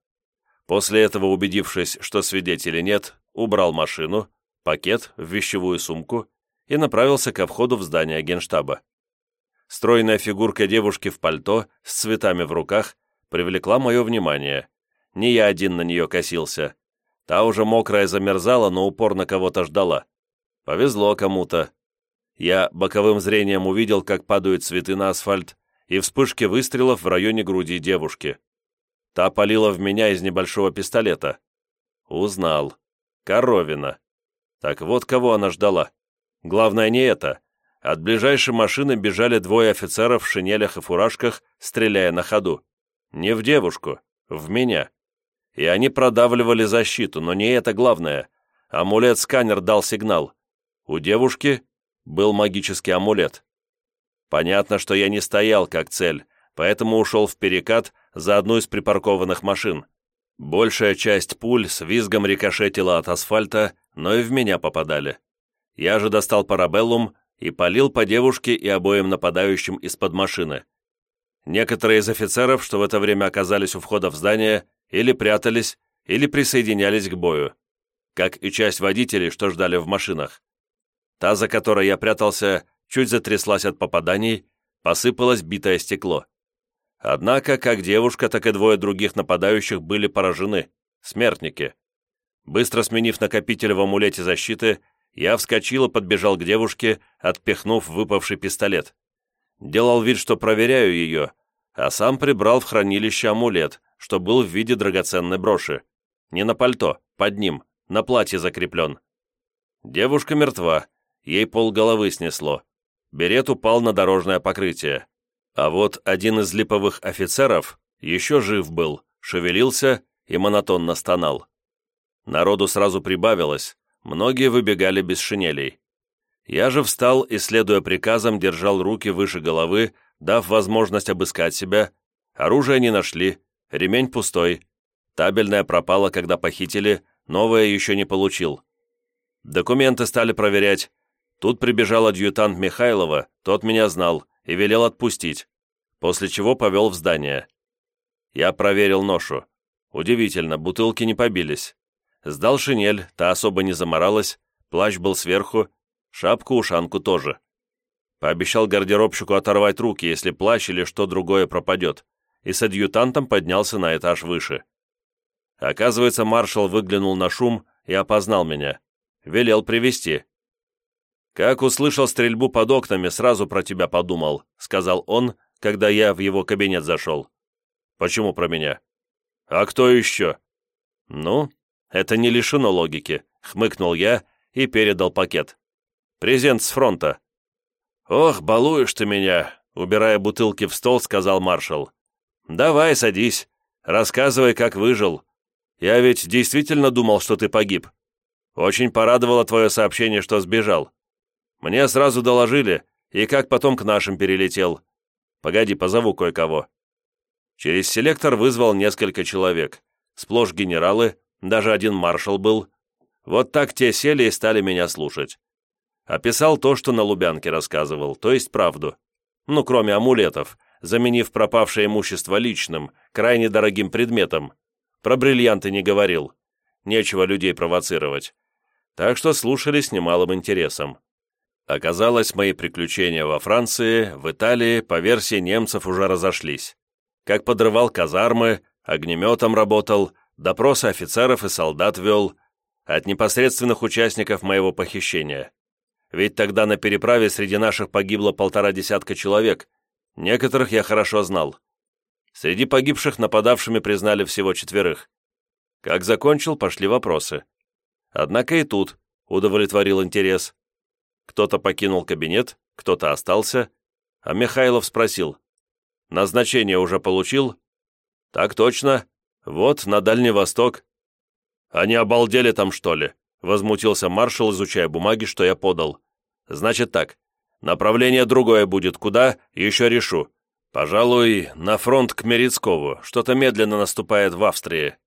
После этого, убедившись, что свидетелей нет, убрал машину, пакет в вещевую сумку и направился ко входу в здание генштаба. Стройная фигурка девушки в пальто с цветами в руках привлекла мое внимание. Не я один на нее косился. Та уже мокрая замерзала, но упорно кого-то ждала. Повезло кому-то. Я боковым зрением увидел, как падают цветы на асфальт, и вспышки выстрелов в районе груди девушки. Та палила в меня из небольшого пистолета. Узнал. Коровина. Так вот кого она ждала. Главное не это. От ближайшей машины бежали двое офицеров в шинелях и фуражках, стреляя на ходу. Не в девушку, в меня. И они продавливали защиту, но не это главное. Амулет-сканер дал сигнал. У девушки был магический амулет. Понятно, что я не стоял как цель, поэтому ушел в перекат за одну из припаркованных машин. Большая часть пуль с визгом рикошетила от асфальта, но и в меня попадали. Я же достал парабеллум и полил по девушке и обоим нападающим из-под машины. Некоторые из офицеров, что в это время оказались у входа в здание, или прятались, или присоединялись к бою, как и часть водителей, что ждали в машинах. Та, за которой я прятался, чуть затряслась от попаданий, посыпалось битое стекло. Однако, как девушка, так и двое других нападающих были поражены, смертники. Быстро сменив накопитель в амулете защиты, я вскочил и подбежал к девушке, отпихнув выпавший пистолет. Делал вид, что проверяю ее, а сам прибрал в хранилище амулет, что был в виде драгоценной броши. Не на пальто, под ним, на платье закреплен. Девушка мертва, ей полголовы снесло. Берет упал на дорожное покрытие. А вот один из липовых офицеров еще жив был, шевелился и монотонно стонал. Народу сразу прибавилось, многие выбегали без шинелей. Я же встал и, следуя приказам, держал руки выше головы, дав возможность обыскать себя. Оружие не нашли, ремень пустой. Табельная пропала, когда похитили, новое еще не получил. Документы стали проверять. Тут прибежал адъютант Михайлова, тот меня знал и велел отпустить, после чего повел в здание. Я проверил ношу. Удивительно, бутылки не побились. Сдал шинель, та особо не заморалась, плащ был сверху, шапку-ушанку тоже. Пообещал гардеробщику оторвать руки, если плащ или что другое пропадет, и с адъютантом поднялся на этаж выше. Оказывается, маршал выглянул на шум и опознал меня. Велел привести. «Как услышал стрельбу под окнами, сразу про тебя подумал», — сказал он, когда я в его кабинет зашел. «Почему про меня?» «А кто еще?» «Ну, это не лишено логики», — хмыкнул я и передал пакет. «Презент с фронта». «Ох, балуешь ты меня!» — убирая бутылки в стол, сказал маршал. «Давай, садись. Рассказывай, как выжил. Я ведь действительно думал, что ты погиб. Очень порадовало твое сообщение, что сбежал. Мне сразу доложили, и как потом к нашим перелетел. Погоди, позову кое-кого». Через селектор вызвал несколько человек. Сплошь генералы, даже один маршал был. Вот так те сели и стали меня слушать. Описал то, что на Лубянке рассказывал, то есть правду. Ну, кроме амулетов, заменив пропавшее имущество личным, крайне дорогим предметом. Про бриллианты не говорил. Нечего людей провоцировать. Так что слушали с немалым интересом. Оказалось, мои приключения во Франции, в Италии, по версии немцев, уже разошлись. Как подрывал казармы, огнеметом работал, допросы офицеров и солдат вел, от непосредственных участников моего похищения. Ведь тогда на переправе среди наших погибло полтора десятка человек. Некоторых я хорошо знал. Среди погибших нападавшими признали всего четверых. Как закончил, пошли вопросы. Однако и тут удовлетворил интерес. Кто-то покинул кабинет, кто-то остался, а Михайлов спросил. «Назначение уже получил?» «Так точно. Вот, на Дальний Восток». «Они обалдели там, что ли?» Возмутился маршал, изучая бумаги, что я подал. «Значит так, направление другое будет, куда, еще решу. Пожалуй, на фронт к Мерецкову, что-то медленно наступает в Австрии».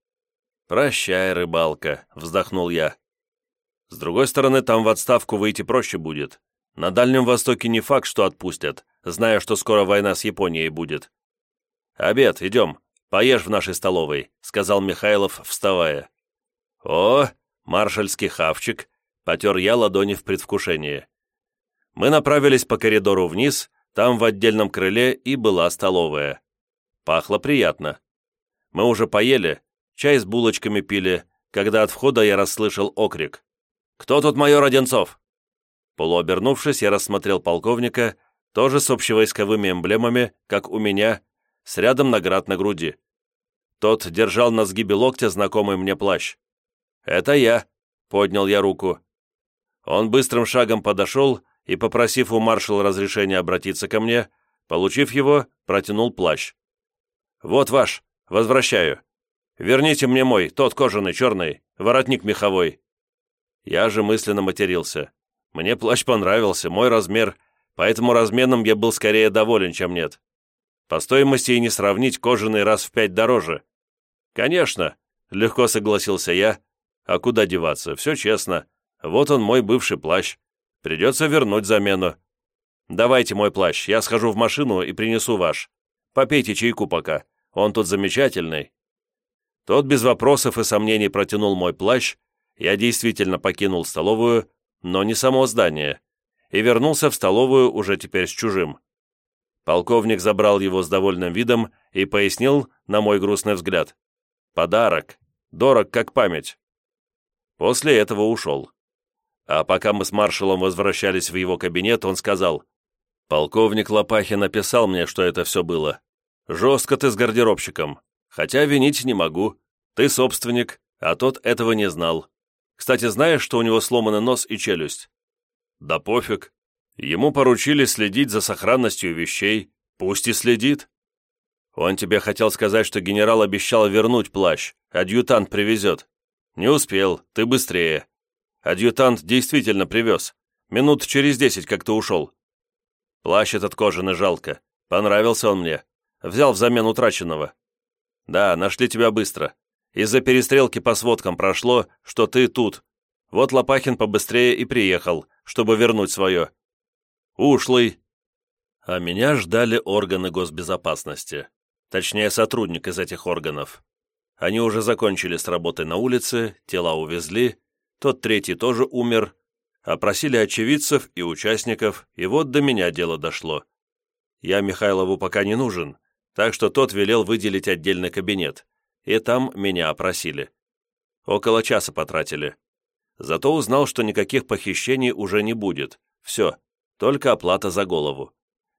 «Прощай, рыбалка», — вздохнул я. «С другой стороны, там в отставку выйти проще будет. На Дальнем Востоке не факт, что отпустят, зная, что скоро война с Японией будет». «Обед, идем, поешь в нашей столовой», — сказал Михайлов, вставая. «О, маршальский хавчик», — потер я ладони в предвкушении. Мы направились по коридору вниз, там в отдельном крыле и была столовая. Пахло приятно. Мы уже поели, чай с булочками пили, когда от входа я расслышал окрик. «Кто тут майор Одинцов?» Полуобернувшись, я рассмотрел полковника, тоже с общевойсковыми эмблемами, как у меня, с рядом наград на груди. Тот держал на сгибе локтя знакомый мне плащ. «Это я», — поднял я руку. Он быстрым шагом подошел и, попросив у маршала разрешения обратиться ко мне, получив его, протянул плащ. «Вот ваш, возвращаю. Верните мне мой, тот кожаный, черный, воротник меховой». Я же мысленно матерился. Мне плащ понравился, мой размер, поэтому разменом я был скорее доволен, чем нет. По стоимости и не сравнить кожаный раз в пять дороже. «Конечно», — легко согласился я, а куда деваться? Все честно. Вот он, мой бывший плащ. Придется вернуть замену. Давайте мой плащ, я схожу в машину и принесу ваш. Попейте чайку пока, он тут замечательный». Тот без вопросов и сомнений протянул мой плащ, я действительно покинул столовую, но не само здание, и вернулся в столовую уже теперь с чужим. Полковник забрал его с довольным видом и пояснил, на мой грустный взгляд. «Подарок. Дорог, как память. После этого ушел. А пока мы с маршалом возвращались в его кабинет, он сказал, «Полковник Лопахин написал мне, что это все было. Жестко ты с гардеробщиком. Хотя винить не могу. Ты собственник, а тот этого не знал. Кстати, знаешь, что у него сломаны нос и челюсть?» «Да пофиг. Ему поручили следить за сохранностью вещей. Пусть и следит». «Он тебе хотел сказать, что генерал обещал вернуть плащ. Адъютант привезет. «Не успел, ты быстрее. Адъютант действительно привез. Минут через десять как ты ушел. Плащ этот кожаный жалко. Понравился он мне. Взял взамен утраченного. Да, нашли тебя быстро. Из-за перестрелки по сводкам прошло, что ты тут. Вот Лопахин побыстрее и приехал, чтобы вернуть свое. Ушлый. А меня ждали органы госбезопасности. Точнее, сотрудник из этих органов. Они уже закончили с работой на улице, тела увезли, тот третий тоже умер, опросили очевидцев и участников, и вот до меня дело дошло. Я Михайлову пока не нужен, так что тот велел выделить отдельный кабинет, и там меня опросили. Около часа потратили. Зато узнал, что никаких похищений уже не будет. Все, только оплата за голову.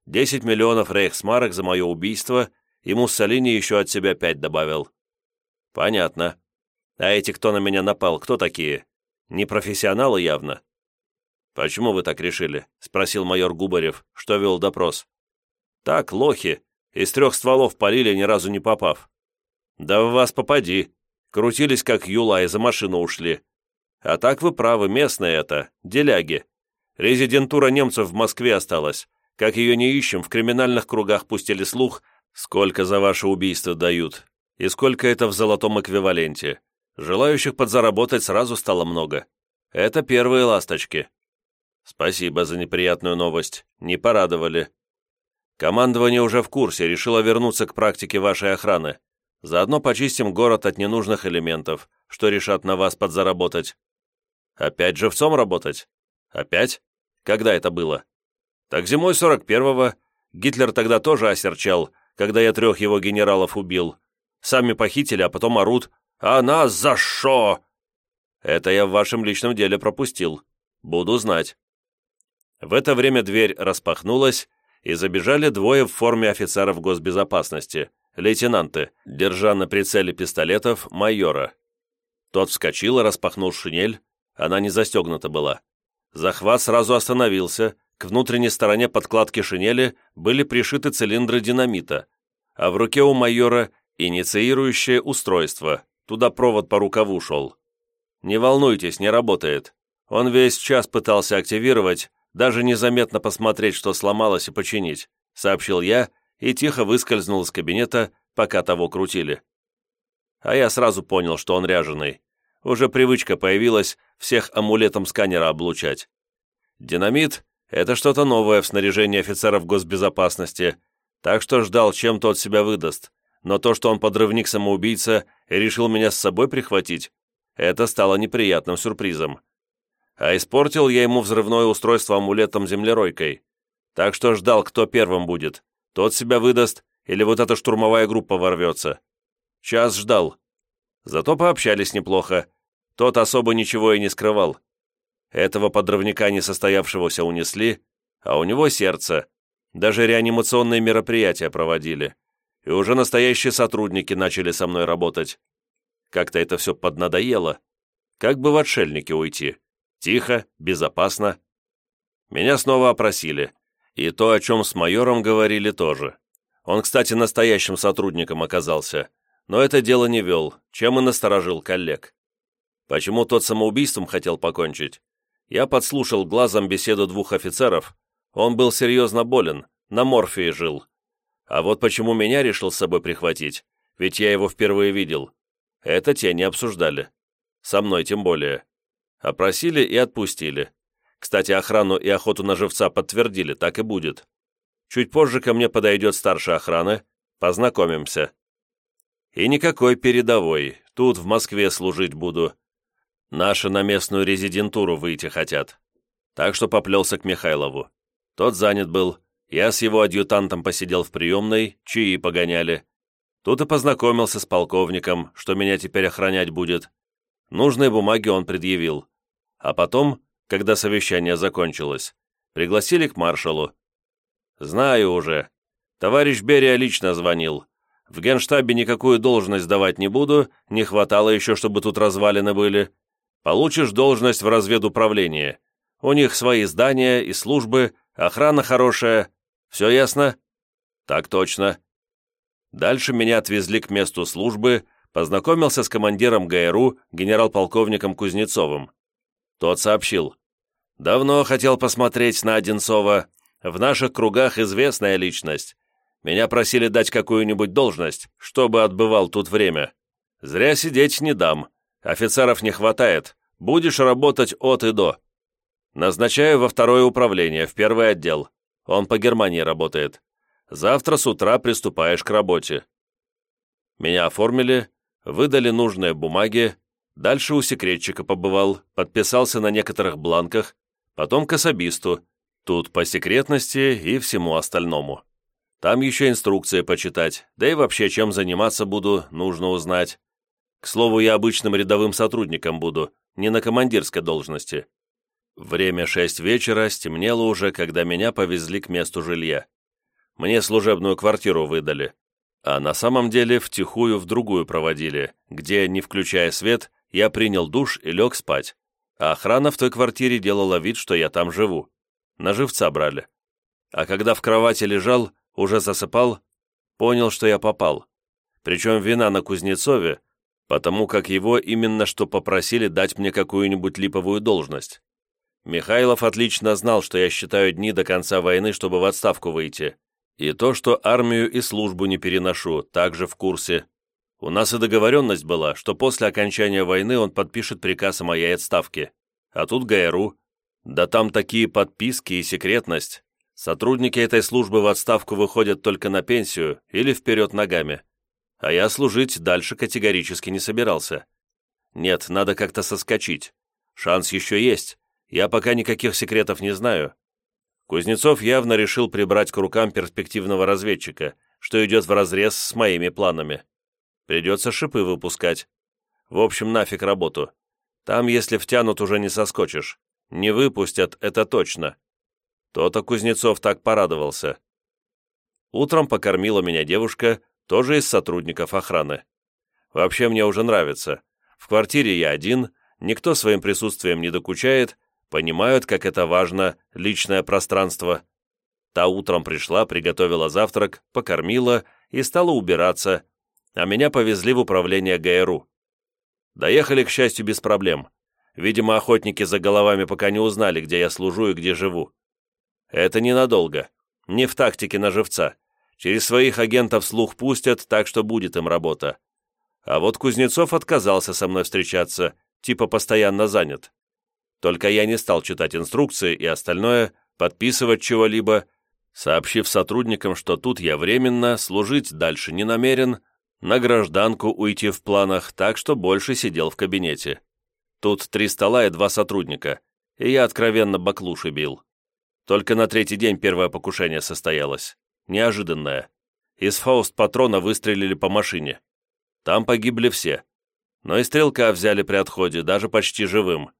10 миллионов рейхсмарок за мое убийство, и Муссолини еще от себя пять добавил. Понятно. А эти, кто на меня напал, кто такие? Не профессионалы явно. «Почему вы так решили?» — спросил майор Губарев, что вел допрос. «Так, лохи. Из трех стволов полили, ни разу не попав». «Да в вас попади. Крутились, как юла, и за машину ушли. А так вы правы, местные это, деляги. Резидентура немцев в Москве осталась. Как ее не ищем, в криминальных кругах пустили слух, сколько за ваше убийство дают, и сколько это в золотом эквиваленте. Желающих подзаработать сразу стало много. Это первые ласточки. Спасибо за неприятную новость. Не порадовали. Командование уже в курсе, решило вернуться к практике вашей охраны. Заодно почистим город от ненужных элементов, что решат на вас подзаработать. Опять живцом работать? Опять? Когда это было? Так зимой 41-го. Гитлер тогда тоже осерчал, когда я трех его генералов убил. Сами похитили, а потом орут. «А нас за шо?» «Это я в вашем личном деле пропустил. Буду знать». В это время дверь распахнулась, и забежали двое в форме офицеров госбезопасности, лейтенанты, держа на прицеле пистолетов майора. Тот вскочил и распахнул шинель, она не застегнута была. Захват сразу остановился, к внутренней стороне подкладки шинели были пришиты цилиндры динамита, а в руке у майора инициирующее устройство, туда провод по рукаву шел. Не волнуйтесь, не работает. Он весь час пытался активировать, даже незаметно посмотреть, что сломалось и починить, сообщил я и тихо выскользнул из кабинета, пока того крутили. А я сразу понял, что он ряженый. Уже привычка появилась всех амулетом сканера облучать. Динамит — это что-то новое в снаряжении офицеров госбезопасности, так что ждал, чем тот себя выдаст. Но то, что он подрывник-самоубийца и решил меня с собой прихватить, это стало неприятным сюрпризом. А испортил я ему взрывное устройство амулетом-землеройкой. Так что ждал, кто первым будет. Тот себя выдаст, или вот эта штурмовая группа ворвется. Час ждал. Зато пообщались неплохо, тот особо ничего и не скрывал. Этого подрывника несостоявшегося унесли, а у него сердце. Даже реанимационные мероприятия проводили. И уже настоящие сотрудники начали со мной работать. Как-то это все поднадоело. Как бы в отшельники уйти? Тихо, безопасно. Меня снова опросили. И то, о чем с майором говорили, тоже. Он, кстати, настоящим сотрудником оказался. Но это дело не вел, чем и насторожил коллег. Почему тот самоубийством хотел покончить? Я подслушал глазом беседу двух офицеров. Он был серьезно болен, на морфии жил. А вот почему меня решил с собой прихватить, ведь я его впервые видел. Это те не обсуждали. Со мной тем более. Опросили и отпустили. Кстати, охрану и охоту на живца подтвердили, так и будет. Чуть позже ко мне подойдет старшая охраны, познакомимся. И никакой передовой, тут в Москве служить буду. Наши на местную резидентуру выйти хотят. Так что поплелся к Михайлову. Тот занят был. Я с его адъютантом посидел в приемной, чаи погоняли. Тут и познакомился с полковником, что меня теперь охранять будет. Нужные бумаги он предъявил. А потом, когда совещание закончилось, пригласили к маршалу. Знаю уже. Товарищ Берия лично звонил. В генштабе никакую должность давать не буду, не хватало еще, чтобы тут развалины были. Получишь должность в разведуправлении. У них свои здания и службы, охрана хорошая. Все ясно?» «Так точно». Дальше меня отвезли к месту службы, познакомился с командиром ГРУ, генерал-полковником Кузнецовым. Тот сообщил. «Давно хотел посмотреть на Одинцова. В наших кругах известная личность. Меня просили дать какую-нибудь должность, чтобы отбывал тут время. Зря сидеть не дам. Офицеров не хватает, Будешь работать от и до. Назначаю во второе управление, в первый отдел. Он по Германии работает. Завтра с утра приступаешь к работе. Меня оформили, выдали нужные бумаги, дальше у секретчика побывал, подписался на некоторых бланках, потом к особисту, тут по секретности и всему остальному. Там еще инструкции почитать, да и вообще чем заниматься буду, нужно узнать. К слову, я обычным рядовым сотрудником буду, не на командирской должности. Время шесть вечера, стемнело уже, когда меня повезли к месту жилья. Мне служебную квартиру выдали, а на самом деле втихую в другую проводили, где, не включая свет, я принял душ и лег спать, а охрана в той квартире делала вид, что я там живу. На живца брали. А когда в кровати лежал, уже засыпал, понял, что я попал. Причем вина на Кузнецове, потому как его именно что попросили дать мне какую-нибудь липовую должность. Михайлов отлично знал, что я считаю дни до конца войны, чтобы в отставку выйти. И то, что армию и службу не переношу, также в курсе. У нас и договоренность была, что после окончания войны он подпишет приказ о моей отставке. А тут ГРУ. Да там такие подписки и секретность. Сотрудники этой службы в отставку выходят только на пенсию или вперед ногами. А я служить дальше категорически не собирался. Нет, надо как-то соскочить. Шанс еще есть. Я пока никаких секретов не знаю. Кузнецов явно решил прибрать к рукам перспективного разведчика, что идет вразрез с моими планами. Придется шипы выпускать. В общем, нафиг работу. Там, если втянут, уже не соскочишь. Не выпустят, это точно. То-то Кузнецов так порадовался. Утром покормила меня девушка, тоже из сотрудников охраны. Вообще мне уже нравится. В квартире я один, никто своим присутствием не докучает, понимают, как это важно, личное пространство. Та утром пришла, приготовила завтрак, покормила и стала убираться, а меня повезли в управление ГРУ. Доехали, к счастью, без проблем. Видимо, охотники за головами пока не узнали, где я служу и где живу. Это ненадолго. Не в тактике на живца. Через своих агентов слух пустят, так что будет им работа. А вот Кузнецов отказался со мной встречаться, типа постоянно занят. Только я не стал читать инструкции и остальное, подписывать чего-либо, сообщив сотрудникам, что тут я временно, служить дальше не намерен, на гражданку уйти в планах, так что больше сидел в кабинете. Тут три стола и два сотрудника, и я откровенно баклуши бил. Только на третий день первое покушение состоялось. Неожиданное. Из фауст-патрона выстрелили по машине. Там погибли все. Но и стрелка взяли при отходе, даже почти живым.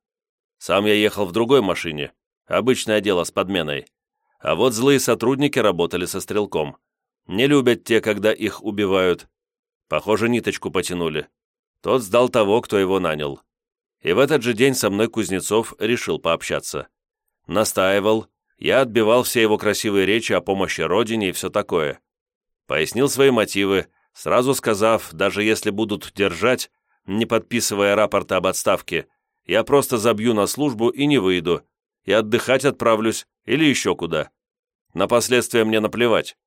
Сам я ехал в другой машине. Обычное дело с подменой. А вот злые сотрудники работали со стрелком. Не любят те, когда их убивают. Похоже, ниточку потянули. Тот сдал того, кто его нанял. И в этот же день со мной Кузнецов решил пообщаться. Настаивал, я отбивал все его красивые речи о помощи Родине и все такое. Пояснил свои мотивы, сразу сказав, даже если будут держать, не подписывая рапорта об отставке, я просто забью на службу и не выйду, и отдыхать отправлюсь или еще куда. На последствия мне наплевать.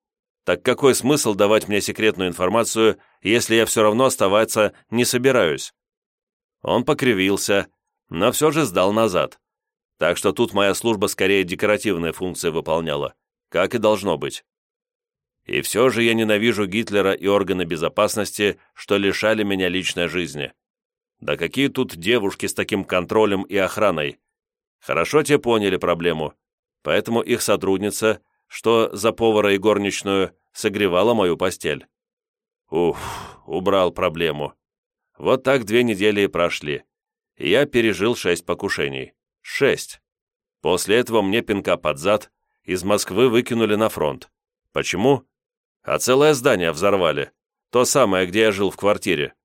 Так какой смысл давать мне секретную информацию, если я все равно оставаться не собираюсь? Он покривился, но все же сдал назад. Так что тут моя служба скорее декоративные функции выполняла, как и должно быть. И все же я ненавижу Гитлера и органы безопасности, что лишали меня личной жизни. Да какие тут девушки с таким контролем и охраной? Хорошо те поняли проблему, поэтому их сотрудница, что за повара и горничную, согревала мою постель. Уф, убрал проблему. Вот так две недели и прошли. Я пережил шесть покушений. Шесть. После этого мне пинка под зад, из Москвы выкинули на фронт. Почему? А целое здание взорвали. То самое, где я жил в квартире.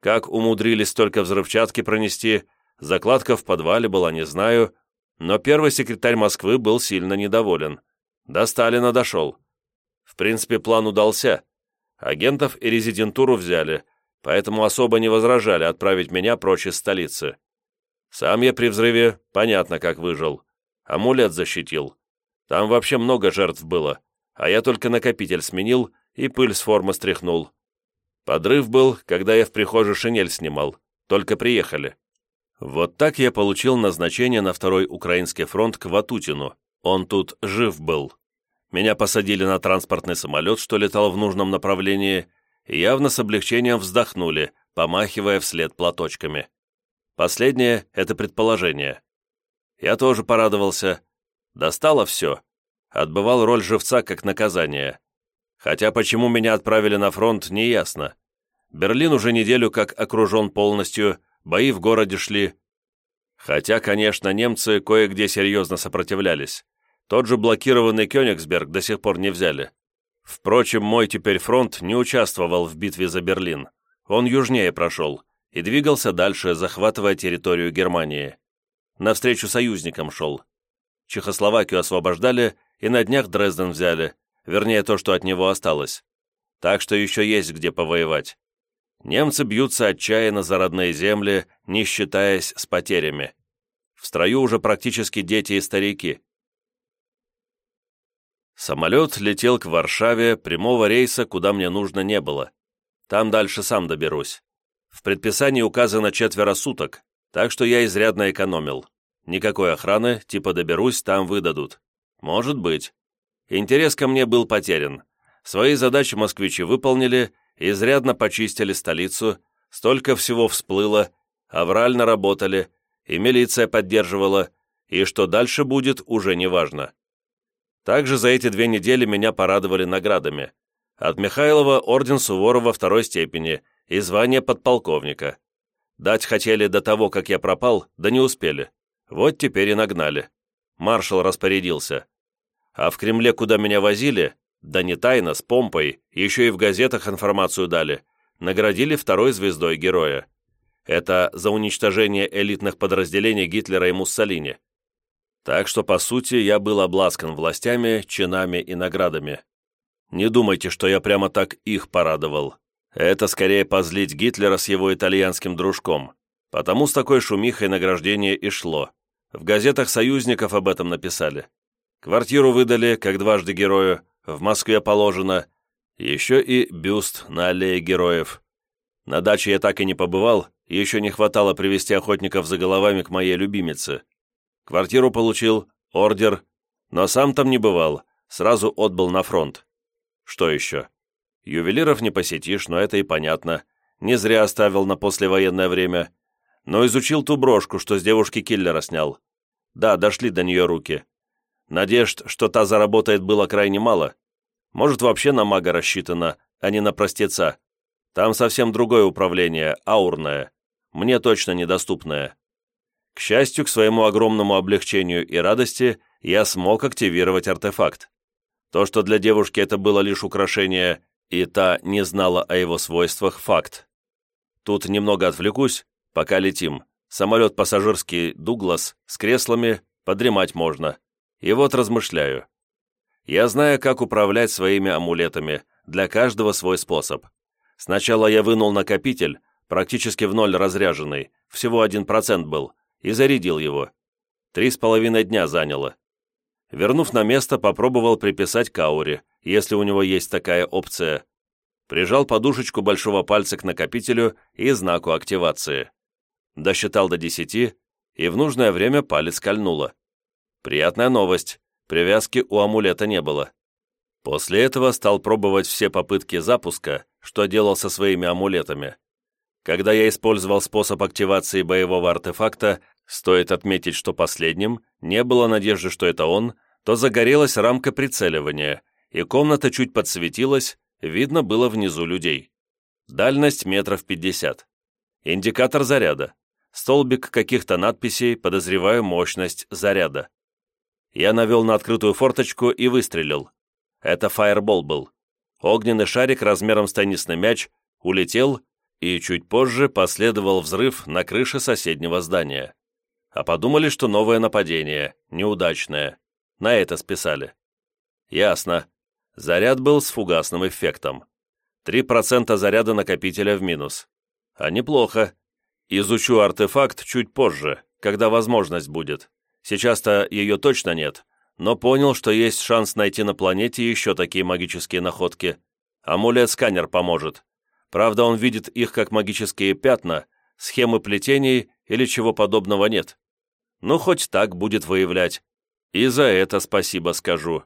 Как умудрились столько взрывчатки пронести, закладка в подвале была, не знаю, но первый секретарь Москвы был сильно недоволен. До Сталина дошел. В принципе, план удался. Агентов и резидентуру взяли, поэтому особо не возражали отправить меня прочь из столицы. Сам я при взрыве, понятно, как выжил. Амулет защитил. Там вообще много жертв было, а я только накопитель сменил и пыль с формы стряхнул. Подрыв был, когда я в прихожей шинель снимал. Только приехали. Вот так я получил назначение на второй украинский фронт к Ватутину. Он тут жив был. Меня посадили на транспортный самолет, что летал в нужном направлении, и явно с облегчением вздохнули, помахивая вслед платочками. Последнее — это предположение. Я тоже порадовался. Достало все. Отбывал роль живца как наказание. Хотя почему меня отправили на фронт, неясно. Берлин уже неделю как окружен полностью, бои в городе шли. Хотя, конечно, немцы кое-где серьезно сопротивлялись. Тот же блокированный Кёнигсберг до сих пор не взяли. Впрочем, мой теперь фронт не участвовал в битве за Берлин. Он южнее прошел и двигался дальше, захватывая территорию Германии. Навстречу союзникам шел. Чехословакию освобождали и на днях Дрезден взяли, вернее, то, что от него осталось. Так что еще есть где повоевать. Немцы бьются отчаянно за родные земли, не считаясь с потерями. В строю уже практически дети и старики. Самолет летел к Варшаве, прямого рейса, куда мне нужно не было. Там дальше сам доберусь. В предписании указано четверо суток, так что я изрядно экономил. Никакой охраны, типа доберусь, там выдадут. Может быть. Интерес ко мне был потерян. Свои задачи москвичи выполнили, изрядно почистили столицу, столько всего всплыло, аврально работали, и милиция поддерживала, и что дальше будет, уже не важно. Также за эти две недели меня порадовали наградами. От Михайлова орден Суворова второй степени и звание подполковника. Дать хотели до того, как я пропал, да не успели. Вот теперь и нагнали. Маршал распорядился. А в Кремле, куда меня возили, да не тайно, с помпой, еще и в газетах информацию дали, наградили второй звездой героя. Это за уничтожение элитных подразделений Гитлера и Муссолини. Так что, по сути, я был обласкан властями, чинами и наградами. Не думайте, что я прямо так их порадовал. Это скорее позлить Гитлера с его итальянским дружком. Потому с такой шумихой награждение и шло. В газетах союзников об этом написали. Квартиру выдали, как дважды герою, в Москве положено. Еще и бюст на аллее героев. На даче я так и не побывал, еще не хватало привести охотников за головами к моей любимице. Квартиру получил, ордер, но сам там не бывал, сразу отбыл на фронт. Что еще? Ювелиров не посетишь, но это и понятно. Не зря оставил на послевоенное время. Но изучил ту брошку, что с девушки киллера снял. Да, дошли до нее руки. Надежд, что та заработает, было крайне мало. Может, вообще на мага рассчитано, а не на простеца. Там совсем другое управление, аурное. Мне точно недоступное. К счастью, к своему огромному облегчению и радости, я смог активировать артефакт. То, что для девушки это было лишь украшение, и та не знала о его свойствах, факт. Тут немного отвлекусь, пока летим. Самолет пассажирский «Дуглас» с креслами, подремать можно. И вот размышляю. Я знаю, как управлять своими амулетами, для каждого свой способ. Сначала я вынул накопитель, практически в ноль разряженный, всего один процент был, и зарядил его. Три с половиной дня заняло. Вернув на место, попробовал приписать Каури, если у него есть такая опция. Прижал подушечку большого пальца к накопителю и знаку активации. Досчитал до десяти, и в нужное время палец кольнуло. Приятная новость, привязки у амулета не было. После этого стал пробовать все попытки запуска, что делал со своими амулетами. Когда я использовал способ активации боевого артефакта, стоит отметить, что последним не было надежды, что это он, то загорелась рамка прицеливания, и комната чуть подсветилась, видно было внизу людей. Дальность метров пятьдесят. Индикатор заряда. Столбик каких-то надписей, подозреваю мощность заряда. Я навел на открытую форточку и выстрелил. Это фаербол был. Огненный шарик размером с теннисный мяч улетел и чуть позже последовал взрыв на крыше соседнего здания. А подумали, что новое нападение, неудачное. На это списали. Ясно. Заряд был с фугасным эффектом. 3% заряда накопителя в минус. А неплохо. Изучу артефакт чуть позже, когда возможность будет. Сейчас-то ее точно нет, но понял, что есть шанс найти на планете еще такие магические находки. Амулет-сканер поможет. Правда, он видит их как магические пятна, схемы плетений или чего подобного нет. Ну, хоть так будет выявлять. И за это спасибо скажу.